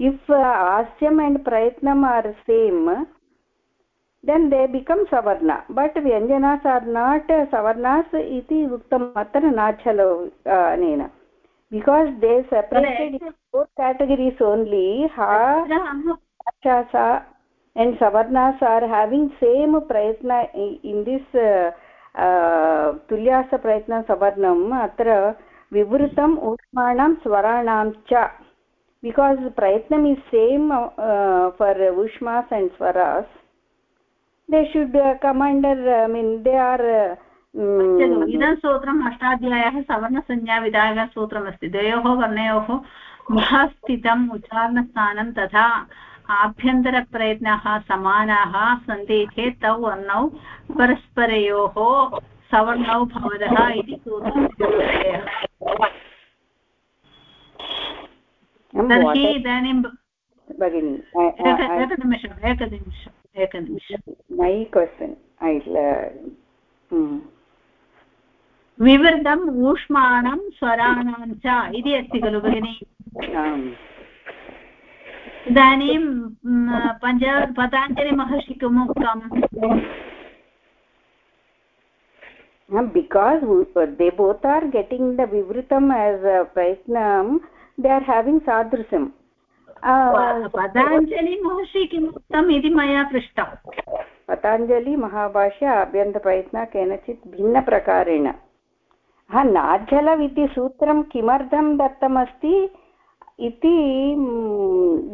इफ् हास्यम् and प्रयत्नम् are same then they become सवर्ण but व्यञ्जनास् are not because they separated in four categories only ha uh-huh. rakshasa and savarnas are having same prayatna in this uh, uh, tulyasa prayatna savarnam atra vivrutam ushmanam swaranam cha. Because prayatnam is same uh, uh, for ushmas and swaras they should uh, come under uh, i mean they are uh, इदं अष्टाध्यायः सवर्णसंज्ञाविधायकसूत्रमस्ति द्वयोः वर्णयोः मुखस्थितम् उच्चारणस्थानं तथा आभ्यन्तरप्रयत्नाः समानाः सन्ति चेत् तौ वर्णौ परस्परयोः सवर्णौ भवतः इति सूत्रं तर्हि इदानीं भगिनि एकनिमिषम् एकनिमिषम् एकनिमिषम् मै क्वशन् ऐ विवृतम् ऊष्माणं स्वराणां च इति अस्ति खलु भगिनि? इदानीं पञ्च पताञ्जलिमहर्षि किम् उक्तम् because they both are getting the vivritam as a prayatnam they are having sadrusam पताञ्जलि महर्षि किम् उक्तम् इति मया पृष्टम्। पताञ्जलि महाभाष्य अभ्यन्तप्रयत्न केनचित् भिन्नप्रकारेण। हा नाज्जलम् इति सूत्रं किमर्थं दत्तमस्ति इति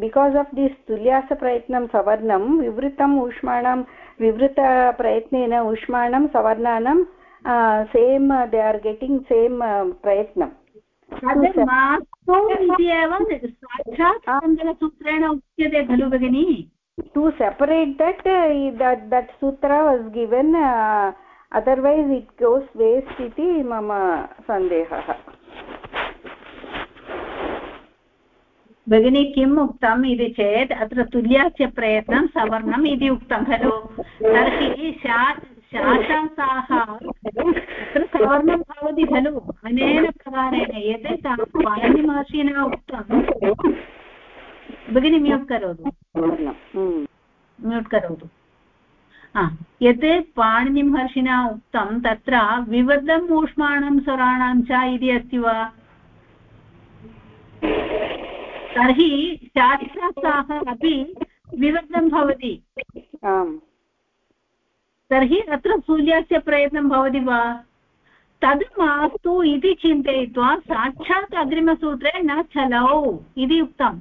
बिकास् आफ् दिस् तुल्यासप्रयत्नं सवर्णं विवृतम् ऊष्माणां विवृतप्रयत्नेन ऊष्माणं सवर्णानां same they are getting same प्रयत्नं सूत्रेण उच्यते खलु भगिनि टु सेपरेट् दट् दट् सूत्र was given otherwise it goes waste इति मम सन्देहः। भगिनी किम् उक्तम् इति चेत् अत्र तुल्यास्य प्रयत्नं सवर्णम् इति उक्तं खलु। तर्हि शाशासाः अत्र सवर्णं भवति खलु। अनेन प्रकारेण यत् पाणिनिमहर्षिणा उक्तं। भगिनी म्यूट् करोतु। म्यूट् करोतु। यत् पाणिनिमहर्षिणा उक्तं तत्र विवदम् ऊष्माणं स्वराणां च इति अस्ति वा? तर्हि शास्त्रार्थाः अपि विरुद्धं भवति। आम्। तर्हि अत्र सूर्यस्य प्रयत्नं भवति वा? तद् मास्तु इति चिन्तयित्वा साक्षात् अग्रिमसूत्रे न चलौ इति उक्तम्।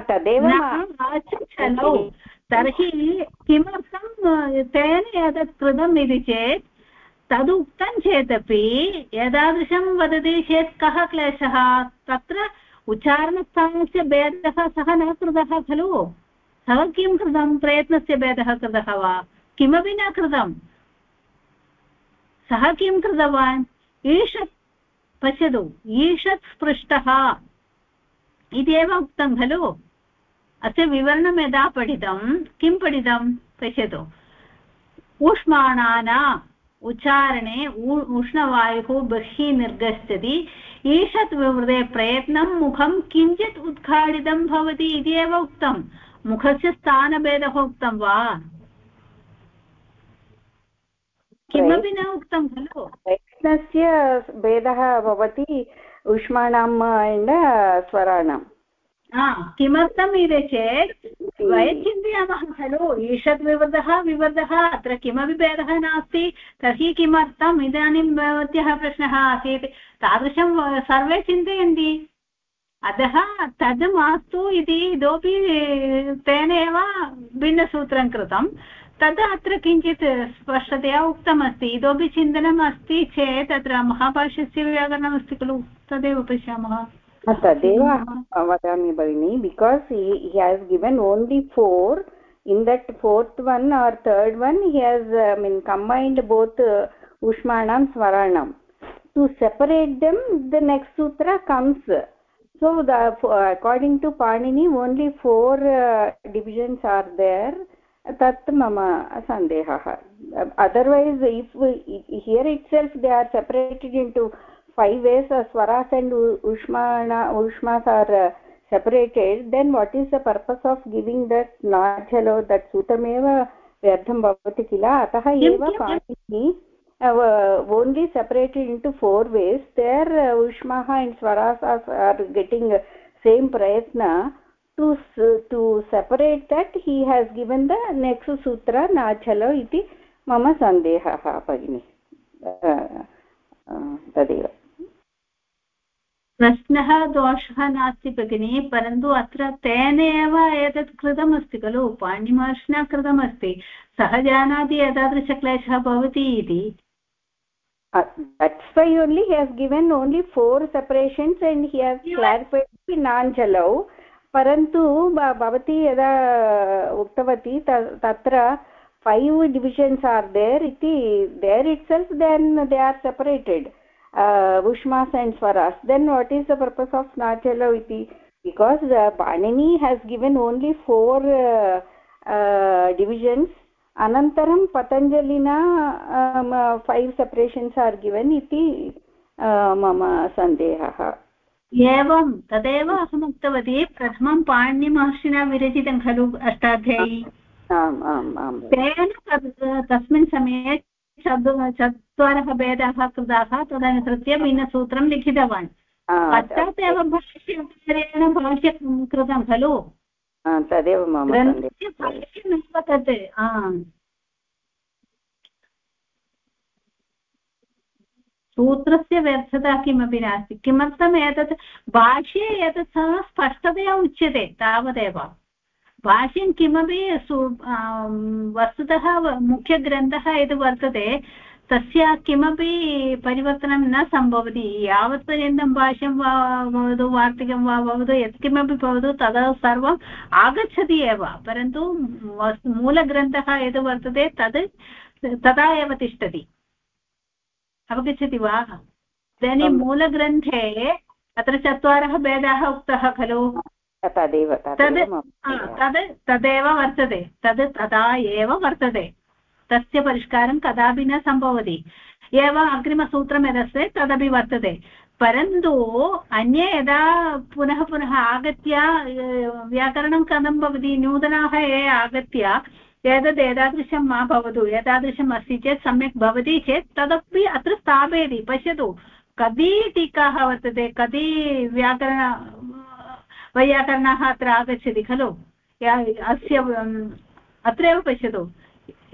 तदेव तर्हि किमर्थं तेन एतत् कृतम् इति चेत्, तदुक्तं चेदपि एतादृशं वदति चेत् कः क्लेशः? तत्र उच्चारणस्थानस्य भेदः सः न कृतः खलु? सः किं कृतं? प्रयत्नस्य भेदः कृतः वा? किमपि न कृतं। सः किं कृतवान्? ईषत्, पश्यतु, ईषत् स्पृष्टः इत्येव उक्तं खलु? अस्य विवरणं यदा पठितं, किं पठितं? पश्यतु। ऊष्माणाना उच्चारणे उष्णवायुः बहिः निर्गच्छति। ईषत् विवृते प्रयत्नं मुखं किञ्चित् उद्घाटितं भवति इति एव उक्तं। मुखस्य स्थानभेदः उक्तं वा? किमपि न उक्तं खलु। प्रयत्नस्य भेदः भवति उष्माणां स्वराणां किमर्थम् इति चेत् वयं चिन्तयामः खलु ईषद् विवृतः विवृतः अत्र किमपि भेदः नास्ति, तर्हि किमर्थम् इदानीं भवत्याः प्रश्नः आसीत्? तादृशं सर्वे चिन्तयन्ति। अतः तद् मास्तु इति इतोपि तेन एव भिन्नसूत्रं कृतं। तद् अत्र किञ्चित् स्पष्टतया उक्तमस्ति। इतोपि चिन्तनम् अस्ति चेत् अत्र महाभाष्यस्य व्याकरणमस्ति खलु? तदेव पश्यामः। तदेव अहं वदामि भगिनि because he has given only four fourth one or third one he has uh, I mean combined both uh, ushmanam svaranam to separate them the next sutra comes so the according to panini only four uh, divisions are there tat mama sandehah otherwise if here itself they are separated into five ways uh, swaras and ushmana ushmas are uh, separated then what is the purpose of giving that nachalo that sutameva vyardham bhavati kila atah eva panini uh, only separated into four ways there uh, ushmaha and swaras are, are getting same prayatna to to separate that he has given the next sutra nachalo iti mama sandehah bhagini तदेव प्रश्नः दोषः नास्ति भगिनि परन्तु अत्र तेन एव एतत् कृतमस्ति खलु पाणिमहर्षिणा कृतमस्ति। सः जानाति एतादृशक्लेशः भवति इति। Uh, that's why only he has given only four separations and he has clarified non-jalau परन्तु भवती यदा उक्तवती तत्र फैव् डिविजन्स् आर् देर् इति there itself then they are separated उष्मास् and स्वरास् then what is the purpose of नाचलो इति because Panini has given only four divisions अनन्तरं पतञ्जलिना five सेपरेशन्स् are given इति मम सन्देहः एवं तदेव अहम् उक्तवती प्रथमं पाणिनिमहर्षिणा विरचितं खलु अष्टाध्यायी तेन तस्मिन् समये चत्वारः भेदाः कृताः तदनुसृत्य भिन्नसूत्रं लिखितवान्। पश्चात् एव भाष्यकार्येण भाष्यं कृतं खलु तदेव भाष्यमेव तत् सूत्रस्य व्यर्थता किमपि नास्ति। किमर्थम् एतत्? भाष्ये एतत् सः स्पष्टतया उच्यते तावदेव। भाष्यं किमपि वस्तुतः मुख्यग्रन्थः यद् वर्तते तस्य किमपि परिवर्तनं न सम्भवति. यावत्पर्यन्तं भाष्यं वा भवतु वार्तिकं वा भवतु यत्किमपि भवतु तदा सर्वम् आगच्छति एव. परन्तु मूलग्रन्थः यद् वर्तते तद् तदा एव तिष्ठति. अवगच्छति वा? इदानीं मूलग्रन्थे अत्र चत्वारः भेदाः उक्तः खलु? तदेव तद् तद् तदेव वर्तते तद् तदा एव वर्तते। तस्य परिष्कारं कदापि न सम्भवति। एव अग्रिमसूत्रं यदस्ति तदपि वर्तते। परन्तु अन्ये यदा पुनः पुनः आगत्य व्याकरणं कथं भवति नूतनाः ये आगत्य एतद् एतादृशं मा भवतु एतादृशम् अस्ति चेत् सम्यक् भवति चेत् तदपि अत्र स्थापयति पश्यतु कति टीकाः वर्तते कति व्याकरण वैयाकरणाः अत्र आगच्छति खलु? अस्य अत्रैव पश्यतु।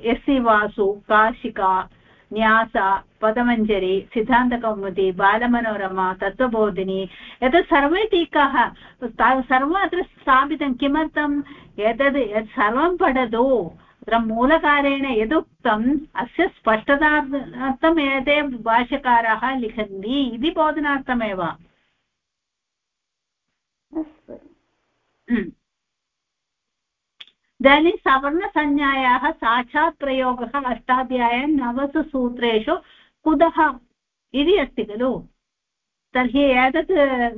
एस् वासु, काशिका, न्यास, पदमञ्जरी, सिद्धान्तकौमुदी, बालमनोरमा, तत्त्वबोधिनी, एतत् सर्वे टीकाः सर्वम् अत्र स्थापितं किमर्थम्? एतद् यत् सर्वं पठतु, अत्र मूलकारेण यदुक्तम्, अस्य स्पष्टतार्थम् एते भाष्यकाराः लिखन्ति, इति बोधनार्थमेव। इदानीं सवर्णसंज्ञायाः साक्षात् प्रयोगः अष्टाध्यायी नवसु सूत्रेषु कुतः इति अस्ति खलु तर्हि एतत्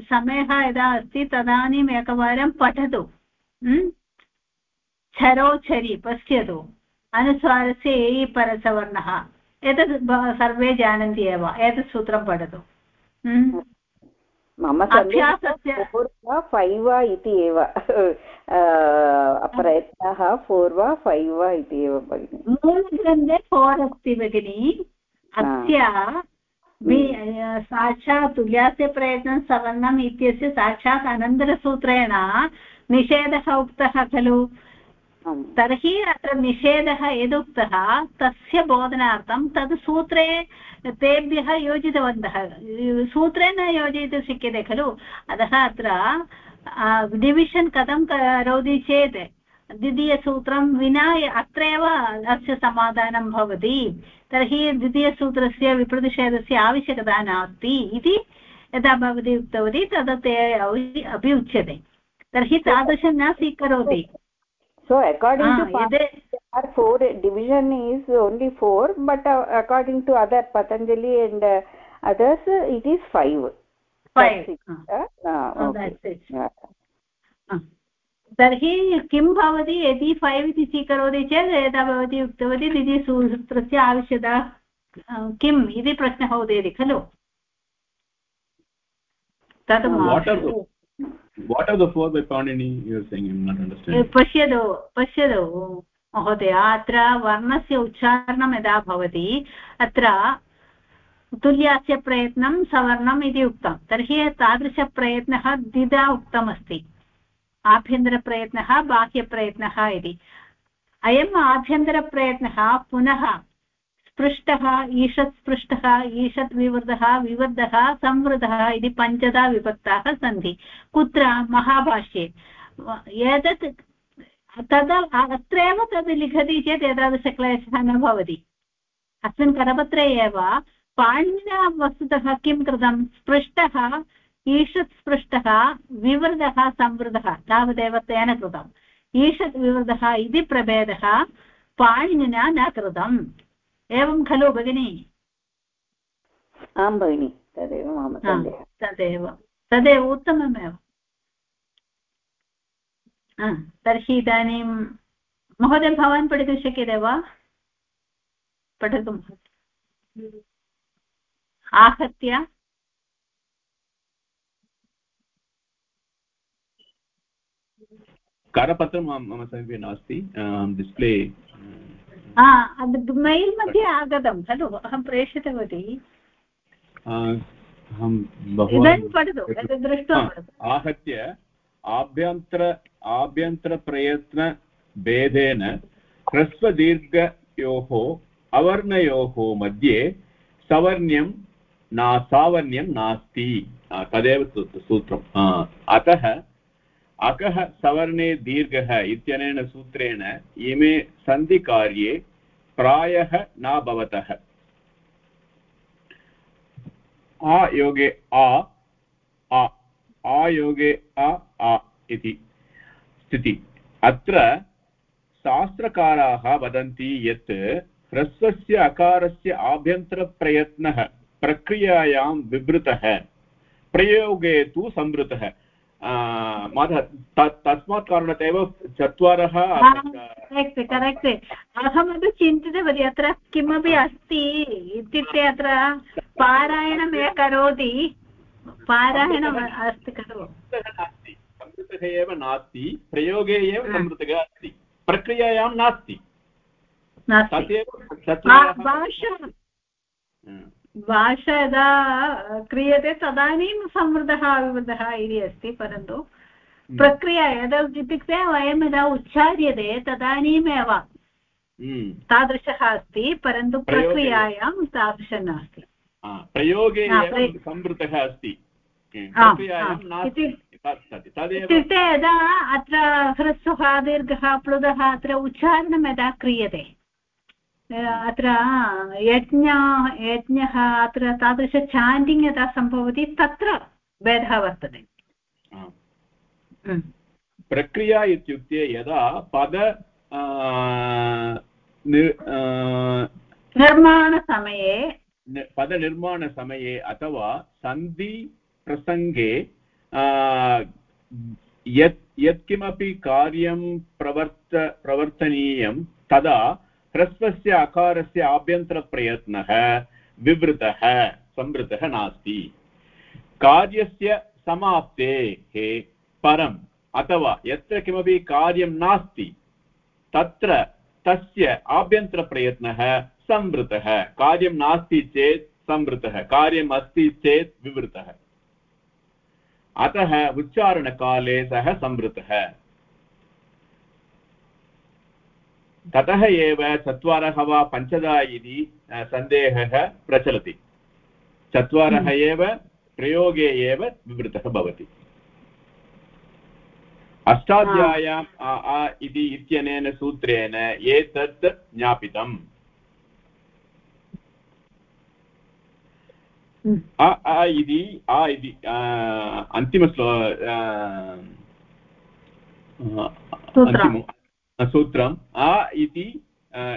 समयः यदा अस्ति तदानीम् एकवारं पठतु छरोच्छरि पश्यतु अनुस्वारस्य ए परसवर्णः एतत् सर्वे जानन्ति एव एतत् सूत्रं पठतु मम अभ्यासस्य। फैव् वा इति एव। प्रयत्नः फोर् वा फैव् वा इति एव भगिनि। मूलग्रन्थे फोर् अस्ति भगिनि। अस्य साक्षात् तुल्यास्य प्रयत्नं सवर्णम् इत्यस्य साक्षात् अनन्तरसूत्रेण निषेधः उक्तः खलु। तर्हि अत्र निषेधः यदुक्तः तस्य बोधनार्थं तद् सूत्रे तेभ्यः योजितवन्तः। सूत्रे न योजयितुं शक्यते खलु? अतः अत्र डिविशन् कथं करोति चेत् द्वितीयसूत्रं विना अत्रैव अस्य समाधानं भवति। तर्हि द्वितीयसूत्रस्य विप्रतिषेधस्य आवश्यकता नास्ति इति यदा भवती उक्तवती तदा ते अपि उच्यते तर्हि तादृशं न स्वीकरोति। So according uh, to there are four division is only four but uh, according to other patanjali and uh, others uh, it is five five uh, uh, okay. uh, तर्हि किं भवति यदि फैव् इति स्वीकरोति चेत् यदा भवती उक्तवती द्वितीयसूत्रस्य आवश्यकता किम् इति प्रश्नः उदेति खलु understanding पश्यतु पश्यतु महोदय, अत्र वर्णस्य उच्चारणं यदा भवति, अत्र तुल्यस्य प्रयत्नं सवर्णम् इति उक्तं। तर्हि तादृशप्रयत्नः द्विधा उक्तमस्ति। आभ्यन्तरप्रयत्नः, बाह्यप्रयत्नः इति। अयम् आभ्यन्तरप्रयत्नः पुनः स्पृष्टः ईषत् स्पृष्टः ईषत् विवृतः विवृद्धः संवृतः इति पञ्चदा विभक्ताः सन्ति। कुत्र? महाभाष्ये। एतत् तदा अत्रैव तद् लिखति चेत् एतादृशक्लेशः न भवति। अस्मिन् करपत्रे एव पाणिनिना वस्तुतः किं कृतं? स्पृष्टः ईषत् स्पृष्टः विवृतः संवृतः तावदेव तेन कृतम्। ईषत् विवृतः इति प्रभेदः पाणिनिना न कृतम्। एवं खलु भगिनि? आं भगिनि तदेव मम तदेव। तदेव उत्तममेव। तर्हि इदानीं महोदय भवान् पठितुं शक्यते वा? पठतु आहत्य। करपत्रं मम समीपे नास्ति डिस्प्ले मैल् मध्ये आगतं खलु अहं प्रेषितवती। इदानीं पठतु दृष्ट्वा आहत्य आभ्यन्तर आभ्यन्तरप्रयत्नभेदेन ह्रस्वदीर्घयोः अवर्णयोः मध्ये सवर्ण्यं ना सावर्ण्यं नास्ति तदेव सूत्रम् अतः अकः सवर्णे दीर्घः इत्यनेन सूत्रेण इमे सन्धिकार्ये प्रायः न भवतः आ आयोगे अ आ इति स्थिति। अत्र शास्त्रकाराः वदन्ति यत् ह्रस्वस्य अकारस्य आभ्यन्तरप्रयत्नः प्रक्रियायां विवृतः प्रयोगे तु संवृतः। तस्मात् कारणात् एव चत्वारः करेक्ट् अहमपि चिन्तितवती अत्र किमपि अस्ति इत्युक्ते अत्र पारायणं ये करोति। पारायणम् अस्ति खलु। संस्कृतः एव नास्ति प्रयोगे एव संस्कृतः अस्ति प्रक्रियायां नास्ति। भाषा यदा क्रियते तदानीं संवृतः अविवृतः इति अस्ति परन्तु हम्म। प्रक्रिया यदा इत्युक्ते वयं यदा उच्चार्यते तदानीमेव हम्म। तादृशः अस्ति परन्तु प्रक्रियायां तादृशं नास्ति। प्रयोगे संवृतः अस्ति। इत्युक्ते यदा अत्र ह्रस्वः दीर्घः प्लुदः अत्र उच्चारणं यदा क्रियते अत्र यज्ञ यज्ञः अत्र तादृश चाण्डिङ्ग् यदा सम्भवति तत्र भेदः वर्तते। प्रक्रिया इत्युक्ते यदा पद निर्माणसमये पदनिर्माणसमये अथवा सन्धि प्रसङ्गे यत्, यत्किमपि कार्यं प्रवर्त, प्रवर्तनीयं तदा ह्रस्वस्य अकारस्य आभ्यन्तरप्रयत्नः, विवृतः, संवृतः नास्ति। कार्यस्य समाप्तेः परम्, अथवा यत्र किमपि कार्यं नास्ति, तत्र तस्य आभ्यन्तरप्रयत्नः, संवृतः। कार्यं नास्ति चेत् संवृतः, कार्यम् अस्ति चेत् विवृतः। अतः उच्चारणकाले सः संवृतः। ततः एव चत्वारः वा पञ्चदा इति सन्देहः प्रचलति। चत्वारः हम्म। एव प्रयोगे एव विवृतः भवति। अष्टाध्याय्याम् आ इति इत्यनेन सूत्रेण एतत् ज्ञापितम्। अ इति अ इति अन्तिमश्लो सूत्रम् अ इति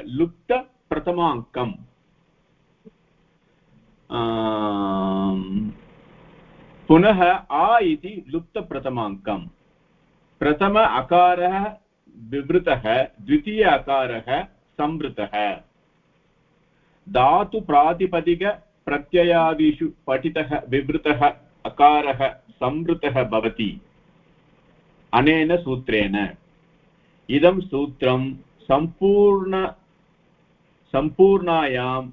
लुप्तप्रथमाङ्कम् पुनः आ इति लुप्तप्रथमाङ्कम् प्रथम अकारः विवृतः द्वितीय अकारः संवृतः धातुप्रातिपदिक प्रत्ययादिषु पठितः विवृतः अकारः संवृतः भवति। अनेन सूत्रेण। इदं सूत्रं सम्पूर्ण, सम्पूर्णायाम्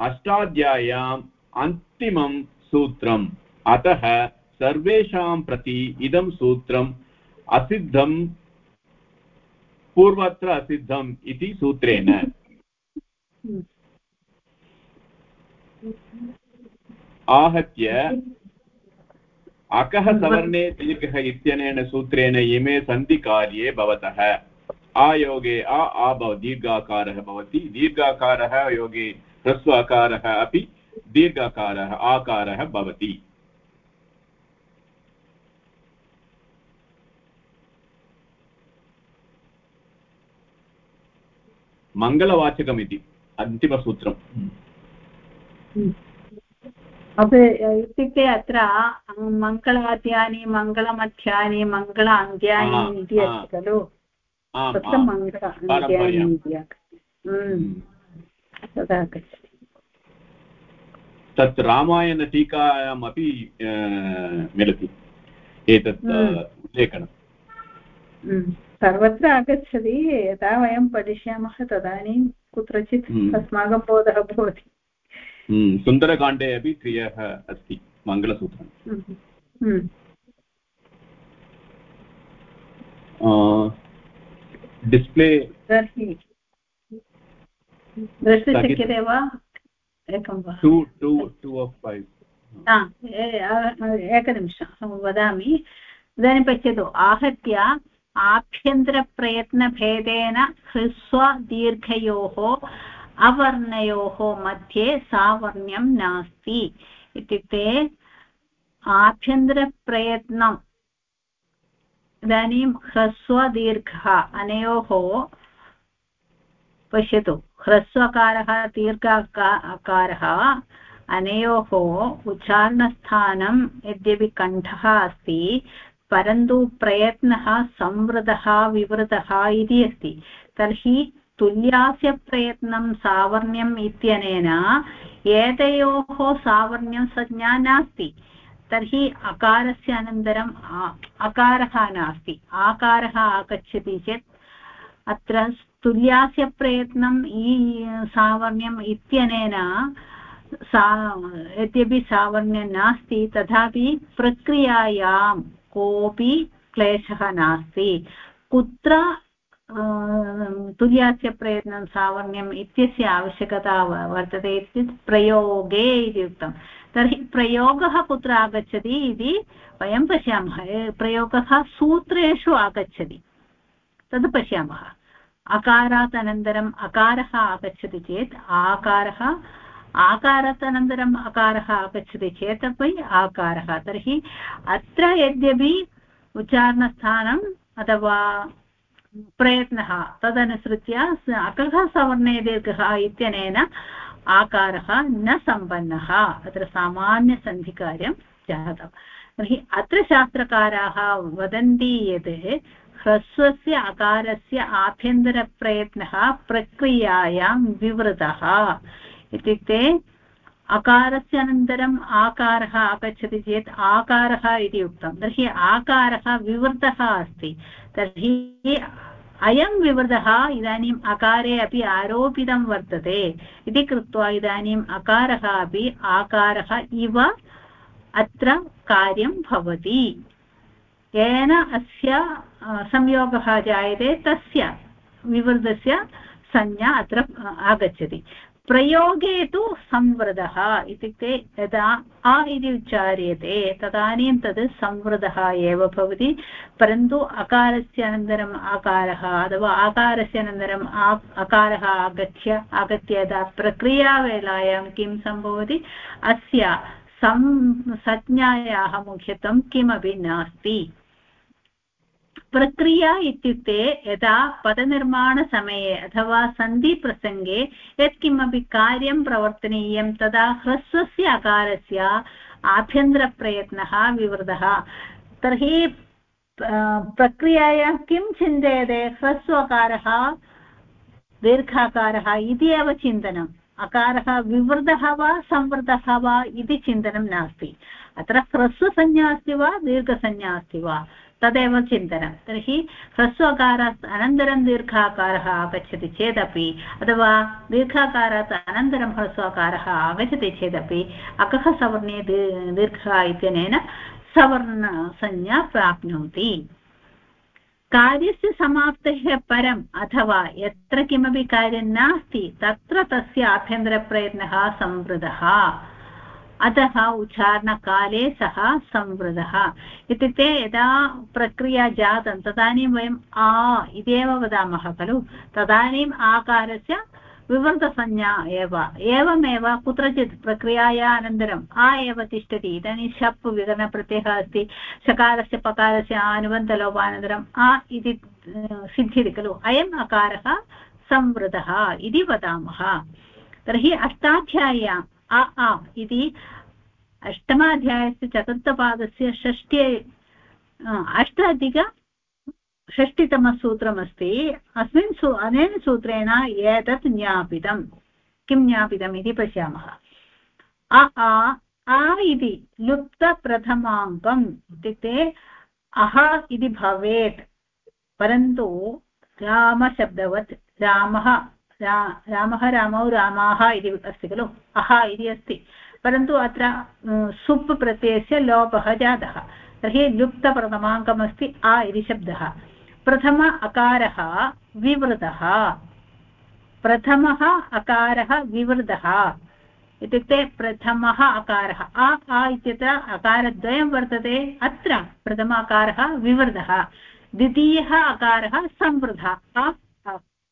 अष्टाध्याय्याम् अन्तिमं सूत्रम्। अतः सर्वेषां प्रति इदं सूत्रम् असिद्धं, पूर्वत्र असिद्धम् इति सूत्रेण। आहत्य अकः सवर्णे दीर्घः इत्यनेन सूत्रेण इमे सन्धिकार्ये भवतः। आयोगे आ आ भव, दीर्घाकारः भवति। दीर्घाकारः योगे ह्रस्व अकारः अपि, दीर्घाकारः आकारः भवति। मङ्गलवाचकमिति अन्तिमसूत्रम्। इत्युक्ते अत्र मङ्गलाद्यानि मङ्गलमध्यानि मङ्गल अन्त्यानि इति अस्ति खलु? तत्र मङ्गल अन्त्यानि इति हम्म। तदा आगच्छति। तत् रामायणटीकायामपि मिलति। एतत् हम्म। उल्लेखनं। हम्म। सर्वत्र आगच्छति यदा वयं पठिष्यामः तदानीं कुत्रचित्। अस्माकं बोधः भवति। सुन्दरकाण्डे अपि क्रियः अस्ति मङ्गलसूत्रं डिस्प्ले द्रष्टुं शक्यते वा? एकं वा? एकनिमिषम् अहं वदामि। इदानीं पश्यतु आहत्य आभ्यन्तरप्रयत्नभेदेन ह्रस्वदीर्घयोः अवर्णयोः मध्ये सावर्ण्यं नास्ति इत्युक्ते आभ्यन्तरप्रयत्नम् इदानीं ह्रस्वदीर्घः अनयोः पश्यतु, ह्रस्वकारः, दीर्घाकारः, अनयोः उच्चारणस्थानं यद्यपि कण्ठः अस्ति, परन्तु प्रयत्नः संवृतः विवृतः इति अस्ति। तर्हि तुल्यास्य प्रयत्नं सावर्ण्यम् इत्यनेन एतयोः सावर्ण्यं संज्ञा नास्ति। तर्हि अकारस्य अनन्तरम् अकारः नास्ति। आकारः आगच्छति चेत् अत्र तुल्यास्य प्रयत्नम् ई, सावर्ण्यम् इत्यनेन सा, यद्यपि सावर्ण्यं नास्ति, तथापि प्रक्रियायां कोऽपि क्लेशः नास्ति। कुत्र तुल्यास्य प्रयत्नं सावर्ण्यम् इत्यस्य आवश्यकता वर्तते इत्युक्ते प्रयोगे इति उक्तं। तर्हि प्रयोगः कुत्र आगच्छति इति वयं पश्यामः। प्रयोगः सूत्रेषु आगच्छति। तद् पश्यामः। अकारात् अनन्तरम् अकारः आगच्छति चेत् आकारः, आकारात् अनन्तरम् अकारः आगच्छति चेत् अपि आकारः। तर्हि अत्र यद्यपि उच्चारणस्थानम् अथवा प्रयत्नः। तदनुसृत्य अकः सवर्णे दीर्घः इत्यनेन आकारः न सम्पन्नः। अत्र सामान्यसन्धिकार्यं जातम् तर्हि अत्र शास्त्रकाराः वदन्ति यत् ह्रस्वस्य अकारस्य आभ्यन्तरप्रयत्नः प्रक्रियायां विवृतः। इत्युक्ते अकारस्य अनन्तरम् आकारः आगच्छति चेत् आकारः इति उक्तं। तर्हि आकारः विवृतः अस्ति। तर्हि अयं विवृतः इदानीम् अकारे अपि आरोपितं वर्तते। इति कृत्वा इदानीम् अकारः अपि आकारः इव अत्र कार्यं भवति। येन अस्य संयोगः जायते, तस्य विवृतस्य संज्ञा अत्र आगच्छति। प्रयोगे तु संवृतः इत्युक्ते यदा अ इति उच्चार्यते, तदानीं तद् संवृतः एव भवति, परन्तु अकारस्य अनन्तरम् आकारः अथवा आकारस्य अनन्तरम् अकारः आगत्य आगत्य यदा प्रक्रियावेलायां किं सम्भवति, अस्य सं, संज्ञायाः मुख्यत्वं किमपि नास्ति। प्रक्रिया इत्युक्ते यदा पदनिर्माणसमये अथवा सन्धिप्रसङ्गे यत्किमपि कार्यं प्रवर्तनीयं, तदा ह्रस्वस्य अकारस्य आभ्यन्तरप्रयत्नः विवृतः। तर्हि प्रक्रियायां किं चिन्तयते? ह्रस्वकारः, दीर्घाकारः इति एव चिन्तनम्। अकारः विवृतः वा, संवृतः वा इति चिन्तनं नास्ति। अत्र ह्रस्वसंज्ञा अस्ति वा, दीर्घसंज्ञा अस्ति वा? तदेव चिन्तनं तर्हि ह्रस्वकारात् अनन्तरं दीर्घाकारः आगच्छति चेदपि, अथवा दीर्घाकारात् अनन्तरं ह्रस्वकारः आगच्छति चेदपि, अकः सवर्णे दीर्घः इत्यनेन सवर्णसंज्ञा प्राप्नोति। कार्यस्य समाप्तेः परम् अथवा यत्र किमपि कार्यं नास्ति, तत्र तस्य आभ्यन्तरप्रयत्नः संवृतः। अतः उच्चारणकाले सः संवृतः इत्युक्ते यदा प्रक्रिया जातं, तदानीं वयम् आ इत्येव वदामः खलु। तदानीम् आकारस्य विवृतसंज्ञा एव। एवमेव कुत्रचित् प्रक्रियाया अनन्तरम् आ एव तिष्ठति। इदानीं शप् विकरणप्रत्ययः अस्ति। शकारस्य पकारस्य अनुबन्धलोपानन्तरम् आ इति सिद्ध्यति खलु। अयम् अकारः संवृतः इति वदामः। तर्हि अष्टाध्याय्याम्। अ आ, इति अष्टमाध्यायस्य चतुर्थपादस्य षष्ट्ये अष्ट अधिक षष्टितमसूत्रमस्ति। अस्मिन् सू, अनेन सूत्रेण एतत् ज्ञापितं। किं ज्ञापितम् इति पश्यामः। अ, आ आ इति लुप्तप्रथमाङ्कम् इत्युक्ते अह इति भवेत्, परन्तु रामशब्दवत् रामः। रा, रामः रामौ रामाः इति अस्ति खलु? अह इति अस्ति। परन्तु अत्र सुप् प्रत्ययस्य लोपः जातः। तर्हि लुप्तप्रथमाङ्कमस्ति आ इति शब्दः। प्रथम अकारः विवृतः। प्रथमः अकारः विवृतः। इत्युक्ते प्रथमः अकारः। आ आ इत्यत्र अकारद्वयं वर्तते। अत्र प्रथम अकारः विवृतः। द्वितीयः अकारः संवृतः।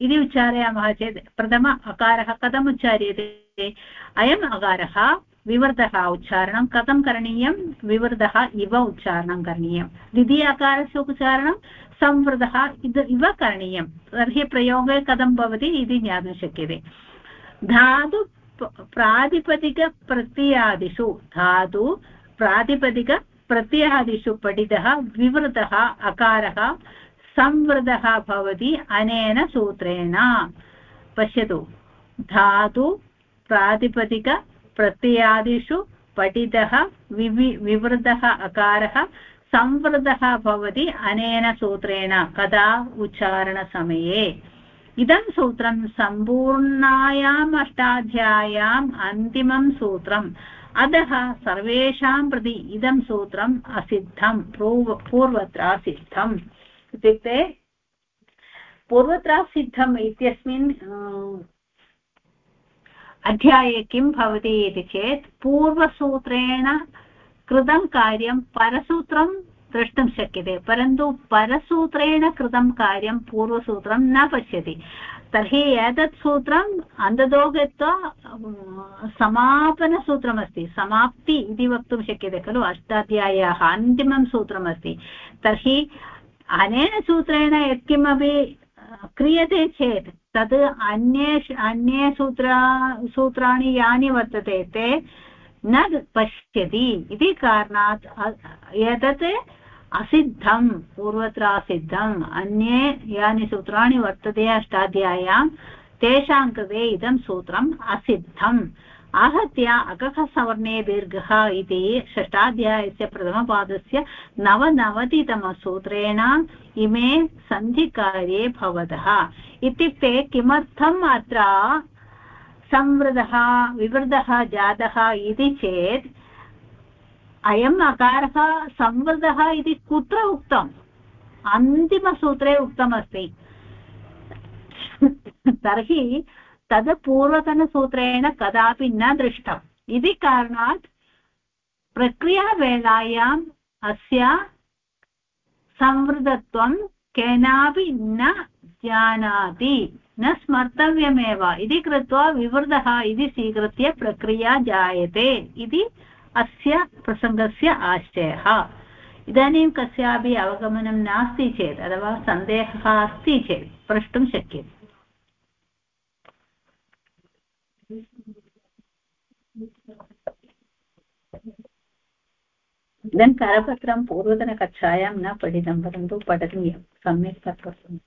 इति उच्चारयामः चेत् प्रथम अकारः कथम् उच्चार्यते? अयम् अकारः विवृतः उच्चारणं, कथं करणीयं? विवृतः इव उच्चारणं करणीयं। द्वितीय अकारस्य उच्चारणं संवृतः इव करणीयं। तर्हि प्रयोगे कथं भवति इति ज्ञातुं शक्यते। धातु प्रातिपदिकप्रत्ययादिषु धातु प्रातिपदिकप्रत्ययादिषु पठितः विवृतः अकारः संवृतः भवति अनेन सूत्रेण। पश्यतु। धातु प्रातिपदिकप्रत्ययादिषु पठितः, विवि, विवृतः अकारः संवृतः भवति अनेन सूत्रेण। कदा? उच्चारणसमये। इदं सूत्रं सम्पूर्णायाम् अष्टाध्याय्याम् अन्तिमं सूत्रम्। अतः सर्वेषां प्रति इदं सूत्रम् असिद्धं, पूर्व, पूर्वत्र सिद्धम् इत्युक्ते पूर्वत्र सिद्धम् इत्यस्मिन् अध्याये किं भवति इति चेत् पूर्वसूत्रेण कृतं कार्यं परसूत्रं द्रष्टुं शक्यते, परन्तु परसूत्रेण कृतं कार्यं पूर्वसूत्रं न पश्यति। तर्हि एतत् सूत्रम् अन्ततो गत्वा समापनसूत्रमस्ति, समाप्ति इति वक्तुं शक्यते खलु, अष्टाध्याय्याः अन्तिमं सूत्रमस्ति। तर्हि अनेन सूत्रेण यत्किमपि क्रियते चेत् तद् अन्ये अन्ये सूत्रा, सूत्राणि यानि वर्तते ते न पश्यति इति कारणात् एतत् असिद्धं पूर्वत्र असिद्धम् अन्ये यानि सूत्राणि वर्तते अष्टाध्याय्यां, तेषां कृते इदं सूत्रम् असिद्धम्। आहत्य अकः सवर्णे दीर्घः इति षष्ठाध्यायस्य प्रथमपादस्य नवनवतितमसूत्रेण इमे सन्धिकार्ये भवतः। इत्युक्ते किमर्थम् अत्र संवृतः विवृतः जातः इति चेत् अयम् अकारः संवृतः इति कुत्र उक्तम्? अन्तिमसूत्रे उक्तमस्ति। तर्हि तद् पूर्वतनसूत्रेण कदापि न दृष्टम् इति कारणात् प्रक्रियावेलायाम् अस्य संवृतत्वं केनापि न जानाति न स्मर्तव्यमेव इति कृत्वा विवृतः इति स्वीकृत्य प्रक्रिया जायते इति अस्य प्रसङ्गस्य आशयः इदानीं कस्यापि अवगमनं नास्ति चेत् अथवा सन्देहः अस्ति चेत् प्रष्टुं शक्यते इदं करपत्रं पूर्वतनकक्षायां न पठितं, परन्तु पठनीयं, सम्यक् कर्तव्यम्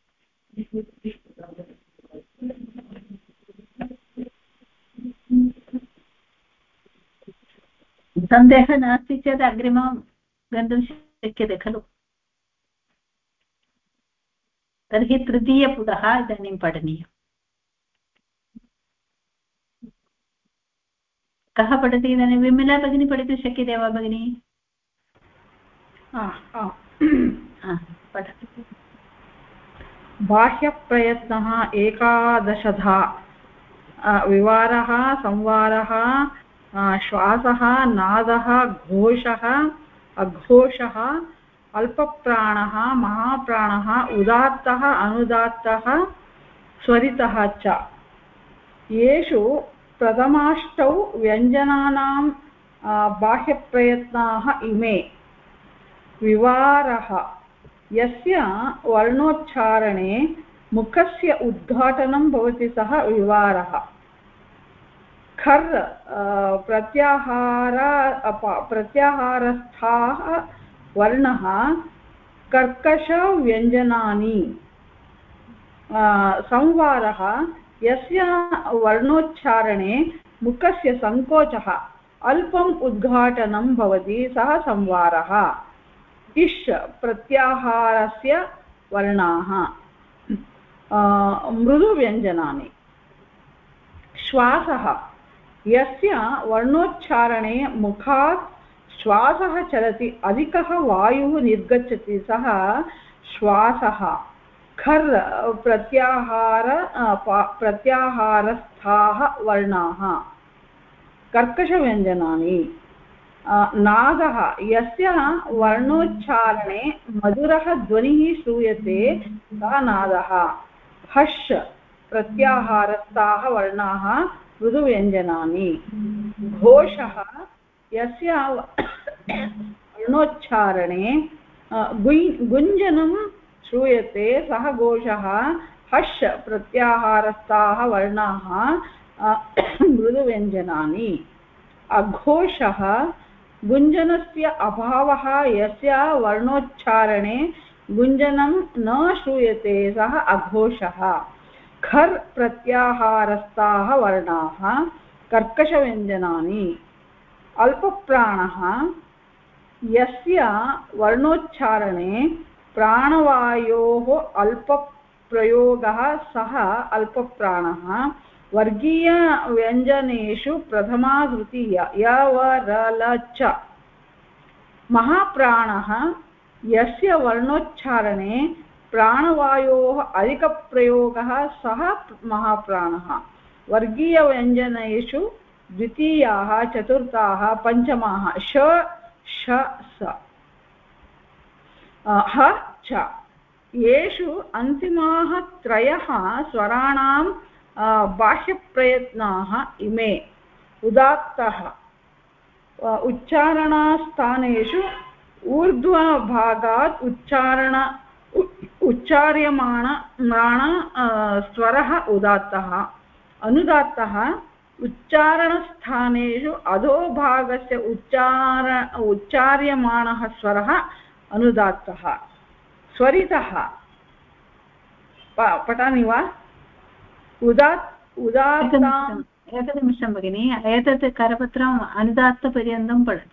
सन्देहः नास्ति चेत् अग्रिमं गन्तुं शक्यते, खलु? तर्हि तृतीयपुटः इदानीं पठनीयम्। कः पठति इदानीं? विमला भगिनी पठितुं शक्यते वा, भगिनी? बाह्यप्रयत्नः एकादशधा विवारः संवारः श्वासः नादः घोषः अघोषः अल्पप्राणः महाप्राणः उदात्तः अनुदात्तः स्वरितः च येषु प्रथमाष्टौ व्यञ्जनानां बाह्यप्रयत्नाः इमे विवारः। यस्य वर्णोच्चारणे मुखस्य उद्घाटनं भवति सः विवारः। खर् प्रत्याहार प्रत्याहारस्थाः वर्णः कर्कशव्यञ्जनानि। संवारः, यस्य वर्णोच्चारणे मुखस्य सङ्कोचः, अल्पम् उद्घाटनं भवति सः संवारः। इष् प्रत्याहारस्य वर्णाः। मृदुव्यञ्जनानि। श्वासः। यस्य वर्णोच्चारणे मुखात् श्वासः चलति, अधिकः वायुः निर्गच्छति, सः श्वासः। खर्, प्रत्याहार प्रत्याहारस्थाः वर्णाः। कर्कशव्यञ्जनानि। नादः यस्य वर्णोच्चारणे मधुरः ध्वनिः श्रूयते, सः नादः हश् प्रत्याहारस्थाः वर्णाः मृदुव्यञ्जनानि। घोषः यस्य वर्णोच्चारणे गुञ्जनं श्रूयते, सः घोषः हश् प्रत्याहारस्थाः वर्णाः मृदुव्यञ्जनानि। अघोषः गुञ्जनस्य अभावः यस्य वर्णोच्चारणे गुञ्जनं न श्रूयते, सः अघोषः। खर् प्रत्याहारस्थाः वर्णाः, कर्कशव्यञ्जनानि। अल्पप्राणः, यस्य वर्णोच्चारणे प्राणवायोः अल्पप्रयोगः, सः अल्पप्राणः। वर्गीयव्यञ्जनेषु प्रथमा तृतीया य व ल, च। महाप्राणः यस्य वर्णोच्चारणे प्राणवायोः अधिकप्रयोगः सः महाप्राणः। वर्गीयव्यञ्जनेषु द्वितीयाः, चतुर्थाः, पञ्चमाः, श श, स। ह, च। येषु अन्तिमाः त्रयः स्वराणां बाह्यप्रयत्नाः इमे, उदात्तः। उच्चारणस्थानेषु ऊर्ध्वभागात् उच्चारण उच्चार्यमाण स्वरः उदात्तः। अनुदात्तः उच्चारणस्थानेषु अधोभागस्य उच्चार, उच्चार्यमाणः स्वरः अनुदात्तः। स्वरितः। पठामि वा? उदात् उदात्ताम्। एकनिमिषं भगिनि एतत् करपत्रम् अनुदात्तपर्यन्तं पठतु।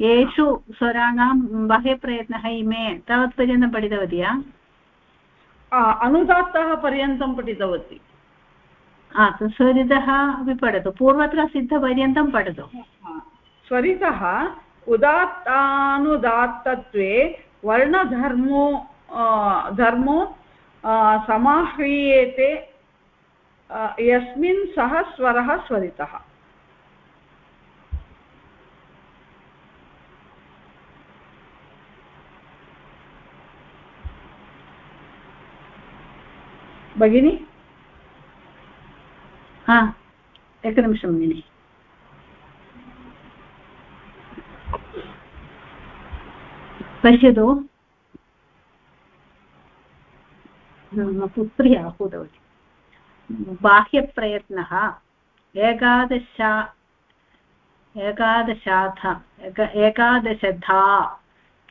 येषु स्वराणां बाह्यप्रयत्नः इमे तावत्पर्यन्तं पठितवती अनुदात्तः पर्यन्तं पठितवती। स्वरितः अपि पठतु। पूर्वत्र सिद्धपर्यन्तं पठतु। स्वरितः उदात्तानुदात्तत्वे वर्णधर्मो धर्मो समाह्रियेते यस्मिन् सः स्वरः स्वरितः। भगिनि? एकनिमिषं भगिनि। पश्यतु। मम पुत्री आहूतवती। बाह्यप्रयत्नः। एकादश, एकादशाथ एकादशधा,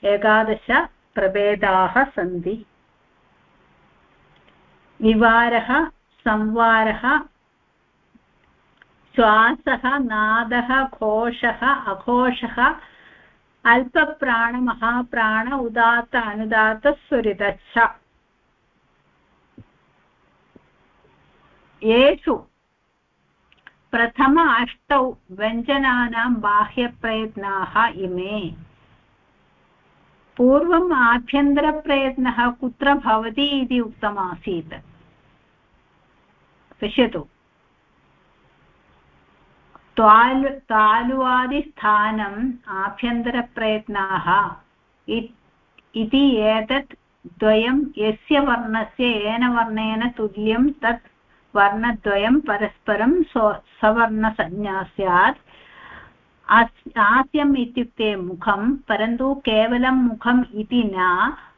एकादशप्रभेदाः सन्ति। विवारः, संवारः, श्वासः, नादः घोषः अघोषः, अल्पप्राणमहाप्राण, उदात्त अनुदात्तस्वरितश्च येषु प्रथम अष्टौ व्यञ्जनानां बाह्यप्रयत्नाः इमे। पूर्वम् आभ्यन्तरप्रयत्नः कुत्र भवति इति उक्तमासीत्। पश्यतु। त्वाल् तालुवादिस्थानम् आभ्यन्तरप्रयत्नाः इति एतत् द्वयं यस्य वर्णस्य येन वर्णेन तुल्यं तत् वर्णद्वयं परस्परं सवर्णसंज्ञा स्यात्। हास्यम् इत्युक्ते मुखं, परन्तु केवलं मुखम् इति न,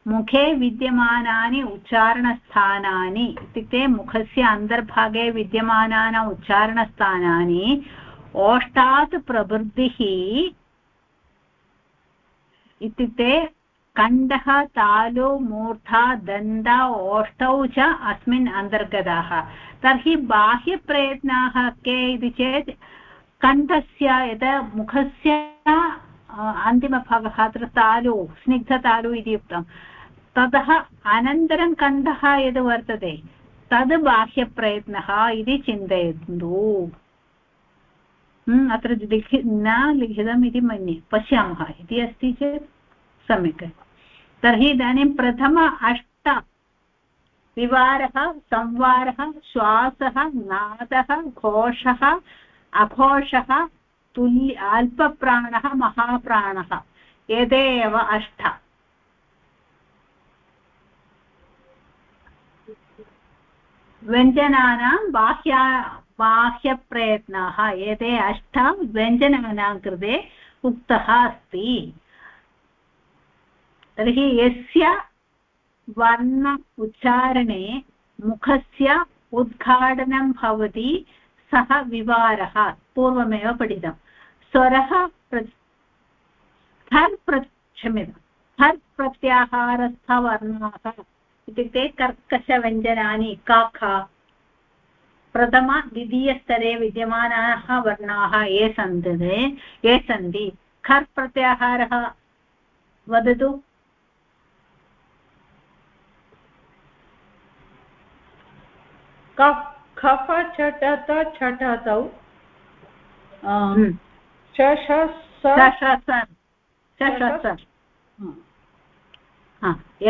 मुखे विद्यमानानि उच्चारणस्थानानि, इत्युक्ते मुखस्य अन्तर्भागे विद्यमानानि उच्चारणस्थानानि ओष्टात् प्रवृद्धिः इत्युक्ते कण्डः तालु, मूर्धा दन्त ओष्ठौ च अस्मिन् अन्तर्गताः। तर्हि बाह्यप्रयत्नाः के इति चेत्, कण्ठस्य यदा मुखस्य अन्तिमभागः अत्र तालु, स्निग्धतालु इति उक्तं। ततः अनन्तरं कण्ठः यद् वर्तते, तद् बाह्यप्रयत्नः इति चिन्तयन्तु। अत्र लिखि, न लिखितम् इति मन्ये, पश्यामः, इति अस्ति चेत् सम्यक्। तर्हि इदानीं प्रथम अष्ट। विवारः, संवारः, श्वासः, नादः, घोषः, अघोषः, तुल्य, अल्पप्राणः, महाप्राणः। एते एव अष्ट। व्यञ्जनानां बाह्या, बाह्यप्रयत्नाः। एते अष्ट व्यञ्जनानां कृते उक्तः अस्ति। तर्हि यस्य वर्ण उच्चारणे मुखस्य उद्घाटनं भवति, सः विवारः, पूर्वमेव पठितं। स्वरः हर् प्र क्षम्यतां हर् प्रत्याहारस्थवर्णाः इत्युक्ते कर्कशव्यञ्जनानि, काख, प्रथम द्वितीयस्तरे विद्यमानाः वर्णाः ये सन्ति ये सन्ति। खर् प्रत्याहारः वदतु। खफ छटत छटतौ।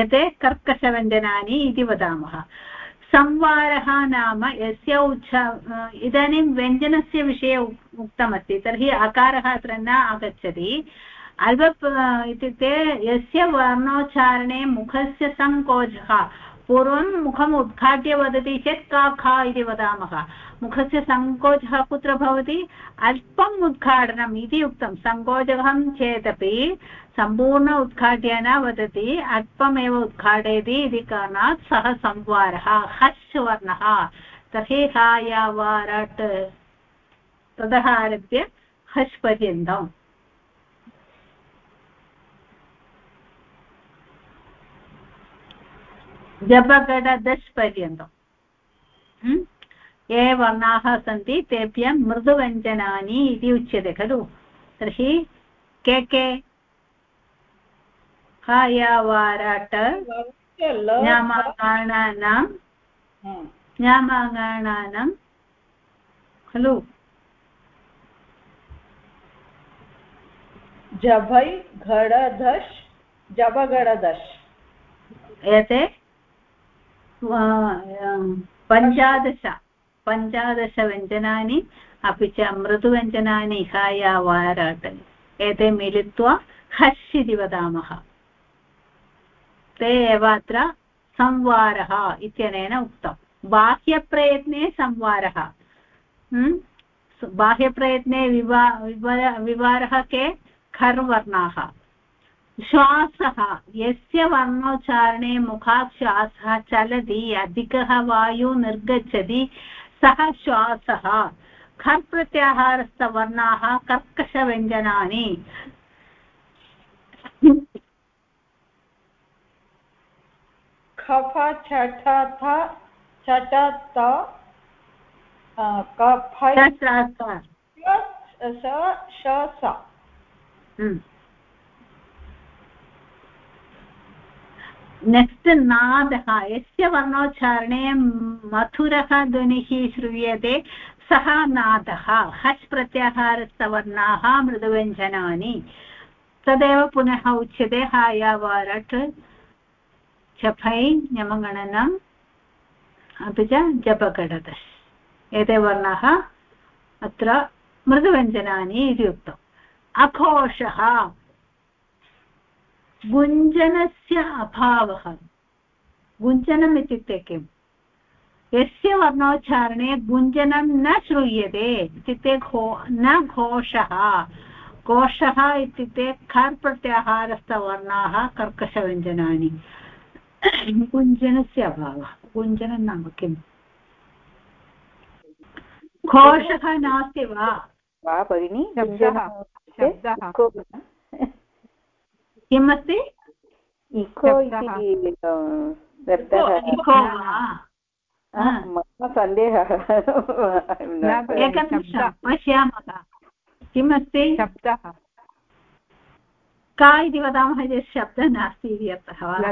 एते कर्कशव्यञ्जनानि इति वदामः। संवारः नाम यस्य उच्च इदानीं व्यञ्जनस्य विषये उक्तमस्ति तर्हि अकारः अत्र न आगच्छति। अल्प इत्युक्ते यस्य वर्णोच्चारणे मुखस्य सङ्कोचः पूर्वं मुखम् उद्घाट्य वदति चेत् का खा इति वदामः। मुखस्य सङ्कोचः कुत्र भवति? अल्पम् उद्घाटनम् इति उक्तं। सङ्कोचकं चेदपि सम्पूर्ण उद्घाट्य न वदति, अल्पमेव उद्घाटयति इति कारणात् सः संवारः। हस् वर्णः तर्हि हायावारट् ततः आरभ्य हस् पर्यन्तम् जपगडदश् पर्यन्तम् ये वर्णाः सन्ति तेभ्यः मृदुव्यञ्जनानि इति उच्यते खलु। तर्हि के के? हयवाराट ज्ञामागाणानां ज्ञामागाणानां खलु। जभै घडधश् जबगडदश् एते? पञ्चादश पञ्चादशव्यञ्जनानि अपि च मृदुव्यञ्जनानि हायावाराट एते मिलित्वा हस् इति वदामः ते एव अत्र संवारः इत्यनेन उक्तं बाह्यप्रयत्ने संवारः बाह्यप्रयत्ने विवा विवारः के खर्वर्णाः श्वासः। यस्य वर्णोच्चारणे मुखात् श्वासः चलति अधिकः वायु निर्गच्छति सः श्वासः। खर् प्रत्याहारस्थवर्णाः कर्कशव्यञ्जनानि खफ छठथ छटत कफ स नेक्स्ट् नादः, यस्य वर्णोच्चारणे मधुरः ध्वनिः श्रूयते, सः नादः हस् प्रत्याहारस्थवर्णाः मृदुव्यञ्जनानि। तदेव पुनः उच्यते हायावारट् चफै ञमगणनम् अपि च जपगडदस् एते वर्णाः अत्र मृदुव्यञ्जनानि इति उक्तम्। अघोषः गुञ्जनस्य अभावः। गुञ्जनम् इत्युक्ते किम्? यस्य वर्णोच्चारणे गुञ्जनं न श्रूयते इत्युक्ते घो न घोषः। घोषः इत्युक्ते खर् प्रत्याहारस्थवर्णाः कर्कशव्यञ्जनानि। गुञ्जनस्य अभावः। गुञ्जनं नाम किम्? घोषः नास्ति वा? वा भगिनि? किम् अस्ति मम सन्देहः। *laughs* एकनिमिषं पश्यामः। किमस्ति? शब्दः। का इति वदामः चेत् शब्दः नास्ति इति अर्थः वा?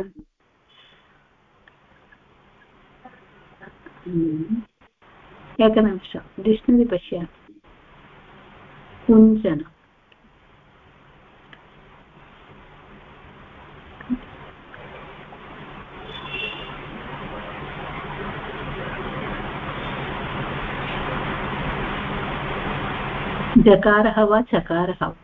एकनिमिषं डिक्ष्नरि पश्यामि। कुञ्चन। जकारः वा चकारः वा?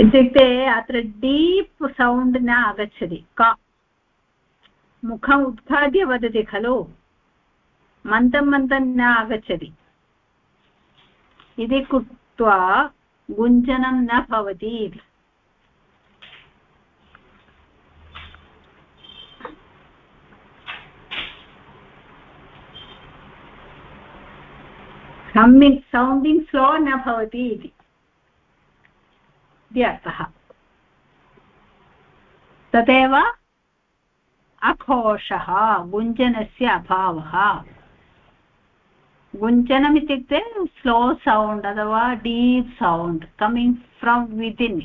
इत्युक्ते अत्र डीप् सौण्ड् न आगच्छति। का? मुखम् उद्घाट्य वदति खलु? मन्दं मन्दं न आगच्छति। इति कृत्वा गुञ्जनं न भवति इति। हम्मिङ्ग् सौण्डिङ्ग् स्लो न भवति इति अर्थः। तदेव अघोषः, गुञ्जनस्य अभावः। गुञ्जनम् इत्युक्ते स्लो सौण्ड् अथवा deep sound coming from within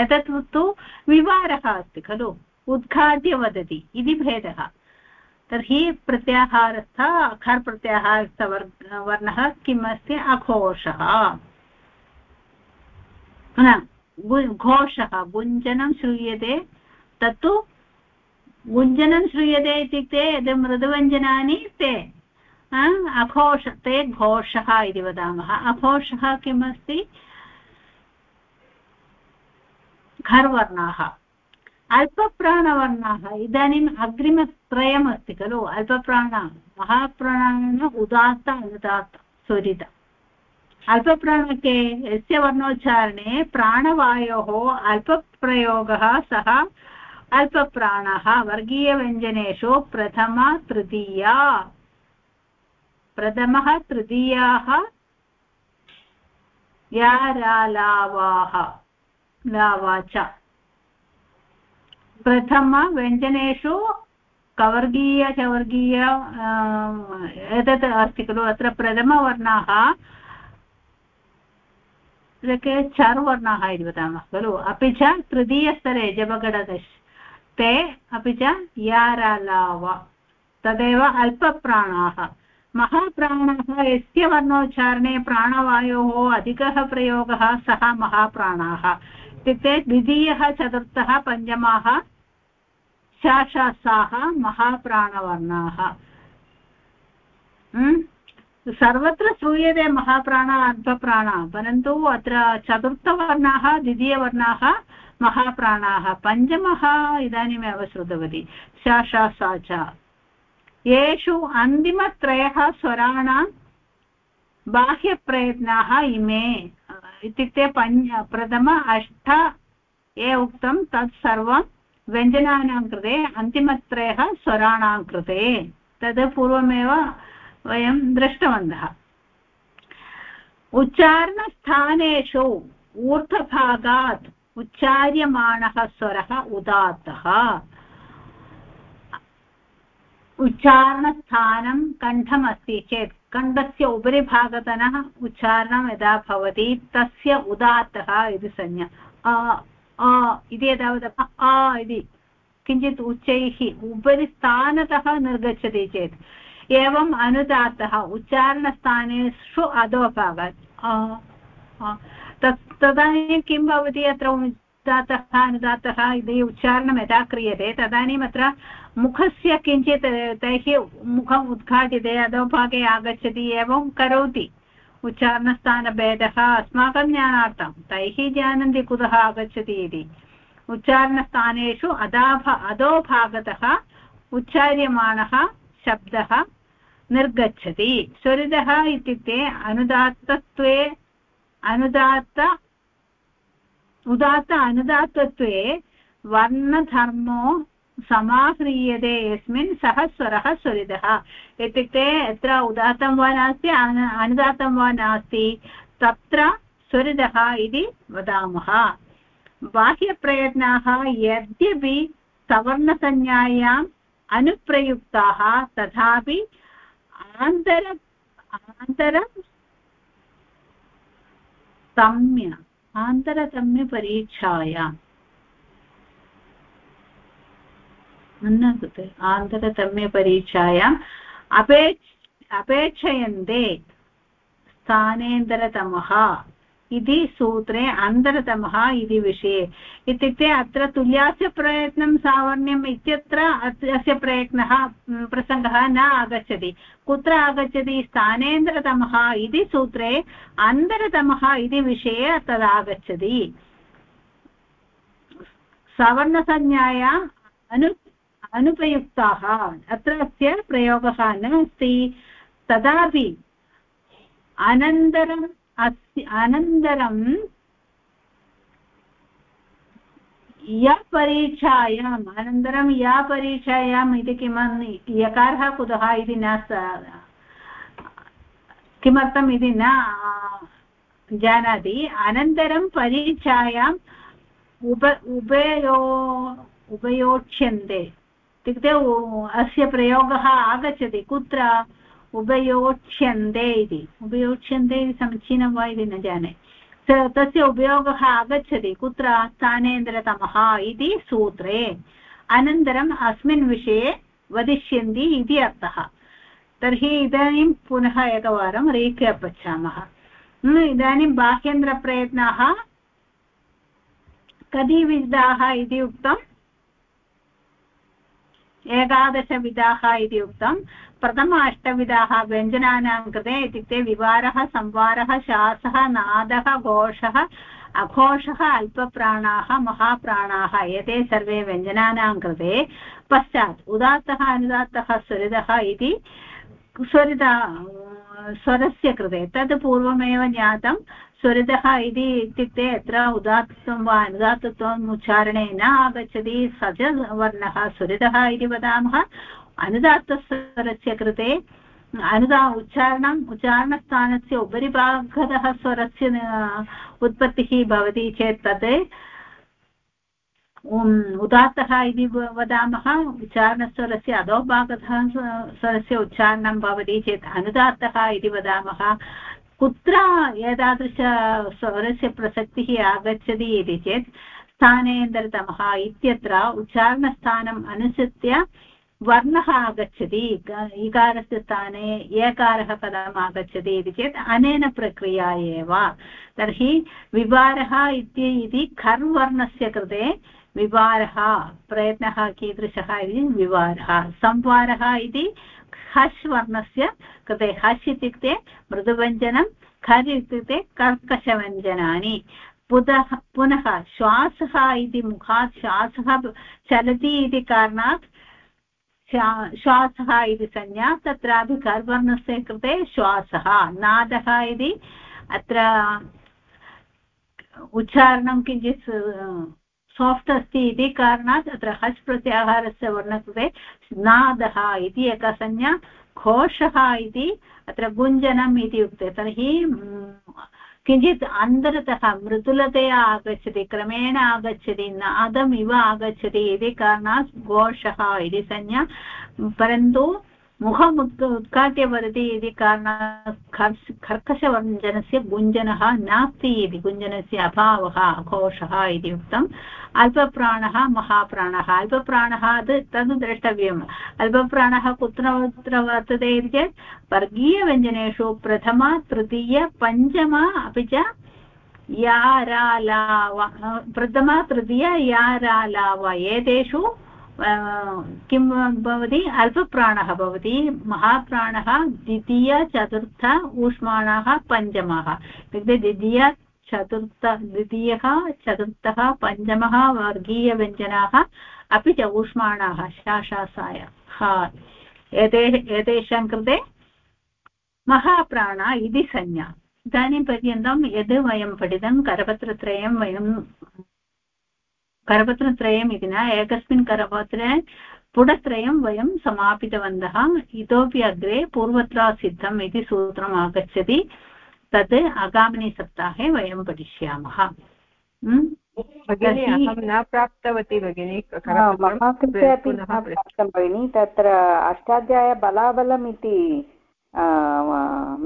एतत् तु विवारः अस्ति खलु उद्घाट्य वदति इति भेदः तर्हि प्रत्याहारस्थ अखर् प्रत्याहारस्थवर् वर्णः किम् अस्ति अघोषः घोषः गुञ्जनं श्रूयते तत्तु गुञ्जनं श्रूयते इत्युक्ते यद् मृदुव्यञ्जनानि ते अघोष ते घोषः इति वदामः। अघोषः किम् अस्ति घर्वर्णाः। अल्पप्राणवर्णाः। इदानीम् अग्रिमत्रयम् अस्ति खलु। अल्पप्राण महाप्राण उदात्त, अनुदात्त, स्वरित। अल्पप्राणके यस्य वर्णोच्चारणे प्राणवायोः अल्पप्रयोगः सः अल्पप्राणः। वर्गीयव्यञ्जनेषु प्रथमा, तृतीया। प्रथमः तृतीयाः या रालावाः लावा च प्रथमव्यञ्जनेषु कवर्गीय, चवर्गीय एतत् अस्ति खलु, अत्र प्रथमवर्णाः के चर्वर्णाः इति वदामः खलु। अपि च तृतीयस्तरे जपगडदश् ते अपि च यारालाव, तदेव अल्पप्राणाः। महाप्राणः यस्य वर्णोच्चारणे प्राणवायोः अधिकः प्रयोगः सः महाप्राणाः। इत्युक्ते द्वितीयः, चतुर्थः, पञ्चमाः शाशासाः महाप्राणवर्णाः। सर्वत्र श्रूयते महाप्राण, अल्पप्राण, परन्तु अत्र चतुर्थवर्णाः, द्वितीयवर्णाः महाप्राणाः। पञ्चमः इदानीमेव श्रुतवती। शाशासा च। येषु अन्तिमत्रयः स्वराणां बाह्यप्रयत्नाः इमे। इत्युक्ते पञ्च, प्रथम, अष्ट, ये उक्तं तत् सर्वं व्यञ्जनानां कृते, अन्तिमत्रयः स्वराणां कृते। तद् पूर्वमेव वयं दृष्टवन्तः। उच्चारणस्थानेषु ऊर्ध्वभागात् उच्चार्यमाणः स्वरः उदात्तः। उच्चारणस्थानं कण्ठमस्ति चेत् कण्ठस्य उपरि भागतनः उच्चारणं यदा भवति, तस्य उदात्तः इति संज्ञा। अ इति यदा वदामः अ इति। किञ्चित् उच्चैः उपरि स्थानतः निर्गच्छति चेत्। एवम् अनुदात्तः उच्चारणस्थानेषु अधोभागात्। तत् तदानीं किं भवति अत्र उदात्तः अनुदात्तः इति उच्चारणं यदा क्रियते, तदानीम् अत्र मुखस्य किञ्चित् तैः मुखम् उद्घाट्यते अधोभागे आगच्छति एवं करोति। उच्चारणस्थानभेदः अस्माकं ज्ञानार्थं, तैः जानन्ति कुतः आगच्छति इति। उच्चारणस्थानेषु अधाभ अधोभागतः उच्चार्यमाणः शब्दः निर्गच्छति। स्वरितः इत्युक्ते अनुदात्तत्वे, अनुदात्त उदात्त अनुदात्तत्वे वर्णधर्मो समाह्रियते यस्मिन् सः स्वरः स्वरितः। इत्युक्ते यत्र उदात्तं वा नास्ति अनुदात्तं वा नास्ति, तत्र स्वरितः इति वदामः। बाह्यप्रयत्नाः यद्यपि सवर्णसंज्ञायाम् अनुप्रयुक्ताः, तथापि आन्तर आन्तर तम्य आन्तरतम्यपरीक्षायाम् न कृते आन्तरतम्यपरीक्षायाम् अपेक्ष अपेक्षयन्ते स्थानेन्तरतमः इति सूत्रे अन्तरतमः इति विषये। इत्युक्ते अत्र तुल्यास्य प्रयत्नं सावर्ण्यम् इत्यत्र अस्य प्रयत्नः प्रसङ्गः न आगच्छति। कुत्र आगच्छति? स्थानेन्तरतमः इति सूत्रे अन्तरतमः इति विषये तदागच्छति सवर्णसंज्ञायाम् अनु, अनुपयुक्ताः। अत्र अस्य प्रयोगः नास्ति। तदापि अनन्तरम् अस्ति अनन्तरं या परीक्षायाम्, अनन्तरं या परीक्षायाम् इति किमन्, यकारः कुतः इति न किमर्थम् इति न जानाति। अनन्तरं परीक्षायाम् उप उभयो उपयोक्ष्यन्ते। इत्युक्ते अस्य प्रयोगः आगच्छति। कुत्र? उभयोक्ष्यन्ते इति उपयोक्ष्यन्ते इति समीचीनं वा इति न जाने तस्य उपयोगः आगच्छति कुत्र स्थानेन्द्रतमः इति सूत्रे अनन्तरम् अस्मिन् विषये वदिष्यन्ति इति अर्थः तर्हि इदानीं पुनः एकवारं रीकेप् गच्छामः इदानीं बाह्येन्द्रप्रयत्नाः कति विधाः इति उक्तम् एकादशविधाः इति उक्तं। प्रथम अष्टविधाः व्यञ्जनानां कृते इत्युक्ते विवारः, संवारः, शासः, नादः, घोषः, अघोषः, अल्पप्राणाः, महाप्राणाः एते सर्वे व्यञ्जनानां कृते पश्चात् उदात्तः, अनुदात्तः, स्वरितः इति स्वरित, स्वरस्य कृते तद् पूर्वमेव ज्ञातं। स्वरितः इति इत्युक्ते अत्र उदात्तत्वं वा अनुदात्तत्वम् उच्चारणे न आगच्छति स च वर्णः स्वरितः इति वदामः। अनुदात्तस्वरस्य कृते अनुदा उच्चारणम् उच्चारणस्थानस्य उपरि भागतः स्वरस्य उत्पत्तिः भवति चेत् तत्। उदात्तः इति वदामः। उच्चारणस्वरस्य अधोभागतः स्वरस्य उच्चारणं भवति चेत् अनुदात्तः इति वदामः। कुत्र एतादृशस्वरस्य प्रसक्तिः आगच्छति इति चेत् स्थानेन्तरतमः इत्यत्र उच्चारणस्थानम् अनुसृत्य वर्णः आगच्छति। इकारस्य स्थाने एकारः कथम् आगच्छति इति चेत् अनेन प्रक्रिया एव। तर्हि विवारः इति खर् वर्णस्य कृते विवारः, प्रयत्नः, कीदृशः इति विवारः। संवारः इति हश् वर्णस्य कृते हश् इत्युक्ते मृदुव्यञ्जनं खर् इत्युक्ते कर्कशव्यञ्जनानि। पुनः पुनः श्वासः इति मुखात् श्वासः चलति इति कारणात् श्वासः इति संज्ञा तत्रापि कर्वर्णस्य कृते श्वासः, नादः इति अत्र उच्चारणं किञ्चित् साफ्ट् अस्ति इति कारणात् अत्र हस् प्रत्याहारस्य वर्णकृते नादः इति एका संज्ञा घोषः इति अत्र गुञ्जनम् इति उक्ते। तर्हि किञ्चित् अन्तरतः मृदुलतया आगच्छति, क्रमेण आगच्छति नादम् इव आगच्छति इति कारणात् घोषः इति संज्ञा। परन्तु मुखम् उद्घाट्य वदति इति कारणात् कर्कशव्यञ्जनस्य गुञ्जनः नास्ति इति, गुञ्जनस्य अभावः घोषः इति उक्तम्। अल्पप्राणः, महाप्राणः। अल्पप्राणः तद् द्रष्टव्यम्। अल्पप्राणः कुत्र कुत्र वर्तते इति चेत्, वर्गीयव्यञ्जनेषु प्रथमा, तृतीय, पञ्चमा अपि च यारालाव प्रथमा, तृतीय यारालाव एतेषु किं भवति? अल्पप्राणः भवति। महाप्राणः, द्वितीय, चतुर्थ, ऊष्माणः, पञ्चमः। इत्युक्ते द्वितीय, चतुर्थ, द्वितीयः, चतुर्थः, पञ्चमः, वर्गीयव्यञ्जनाः, अपि च ऊष्माणाः, शाशासाय। एते, एतेषां कृते महाप्राण इति संज्ञा। इदानीं पर्यन्तं यद् वयं पठितं करपत्रत्रयं वयं करपत्रत्रयम् इति न एकस्मिन् करपत्रे पुटत्रयं वयं समापितवन्तः। इतोपि अग्रे पूर्वत्र सिद्धम् इति सूत्रम् आगच्छति। तत् आगामिनि सप्ताहे वयं पठिष्यामः। भगिनी अहं न प्राप्तवती भगिनी कृते अपि न प्राप्तं भगिनि। तत्र अष्टाध्याय बलाबलम् इति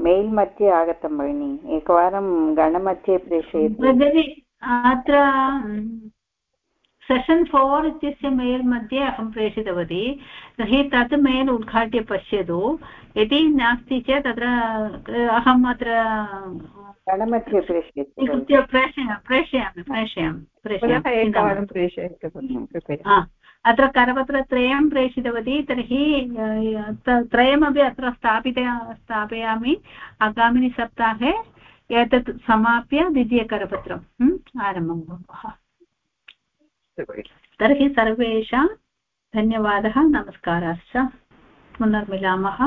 मेल् मध्ये आगतं भगिनि। एकवारं गणमध्ये प्रेषयतु। अत्र सेशन् फोर् इत्यस्य मेल् मध्ये अहं प्रेषितवती तर्हि तत् मेल् उद्घाट्य पश्यतु यदि नास्ति चेत् तत्र अहम् अत्र प्रेषयतु प्रेषयामि प्रेषयामि प्रेषयामि अत्र करपत्रत्रयं प्रेषितवती तर्हि त्रयमपि अत्र स्थापित स्थापयामि आगामिनि सप्ताहे एतत् समाप्य द्वितीयकरपत्रम् आरम्भं कुर्मः तर्हि सर्वेषां धन्यवादः नमस्काराश्च पुनर्मिलामः।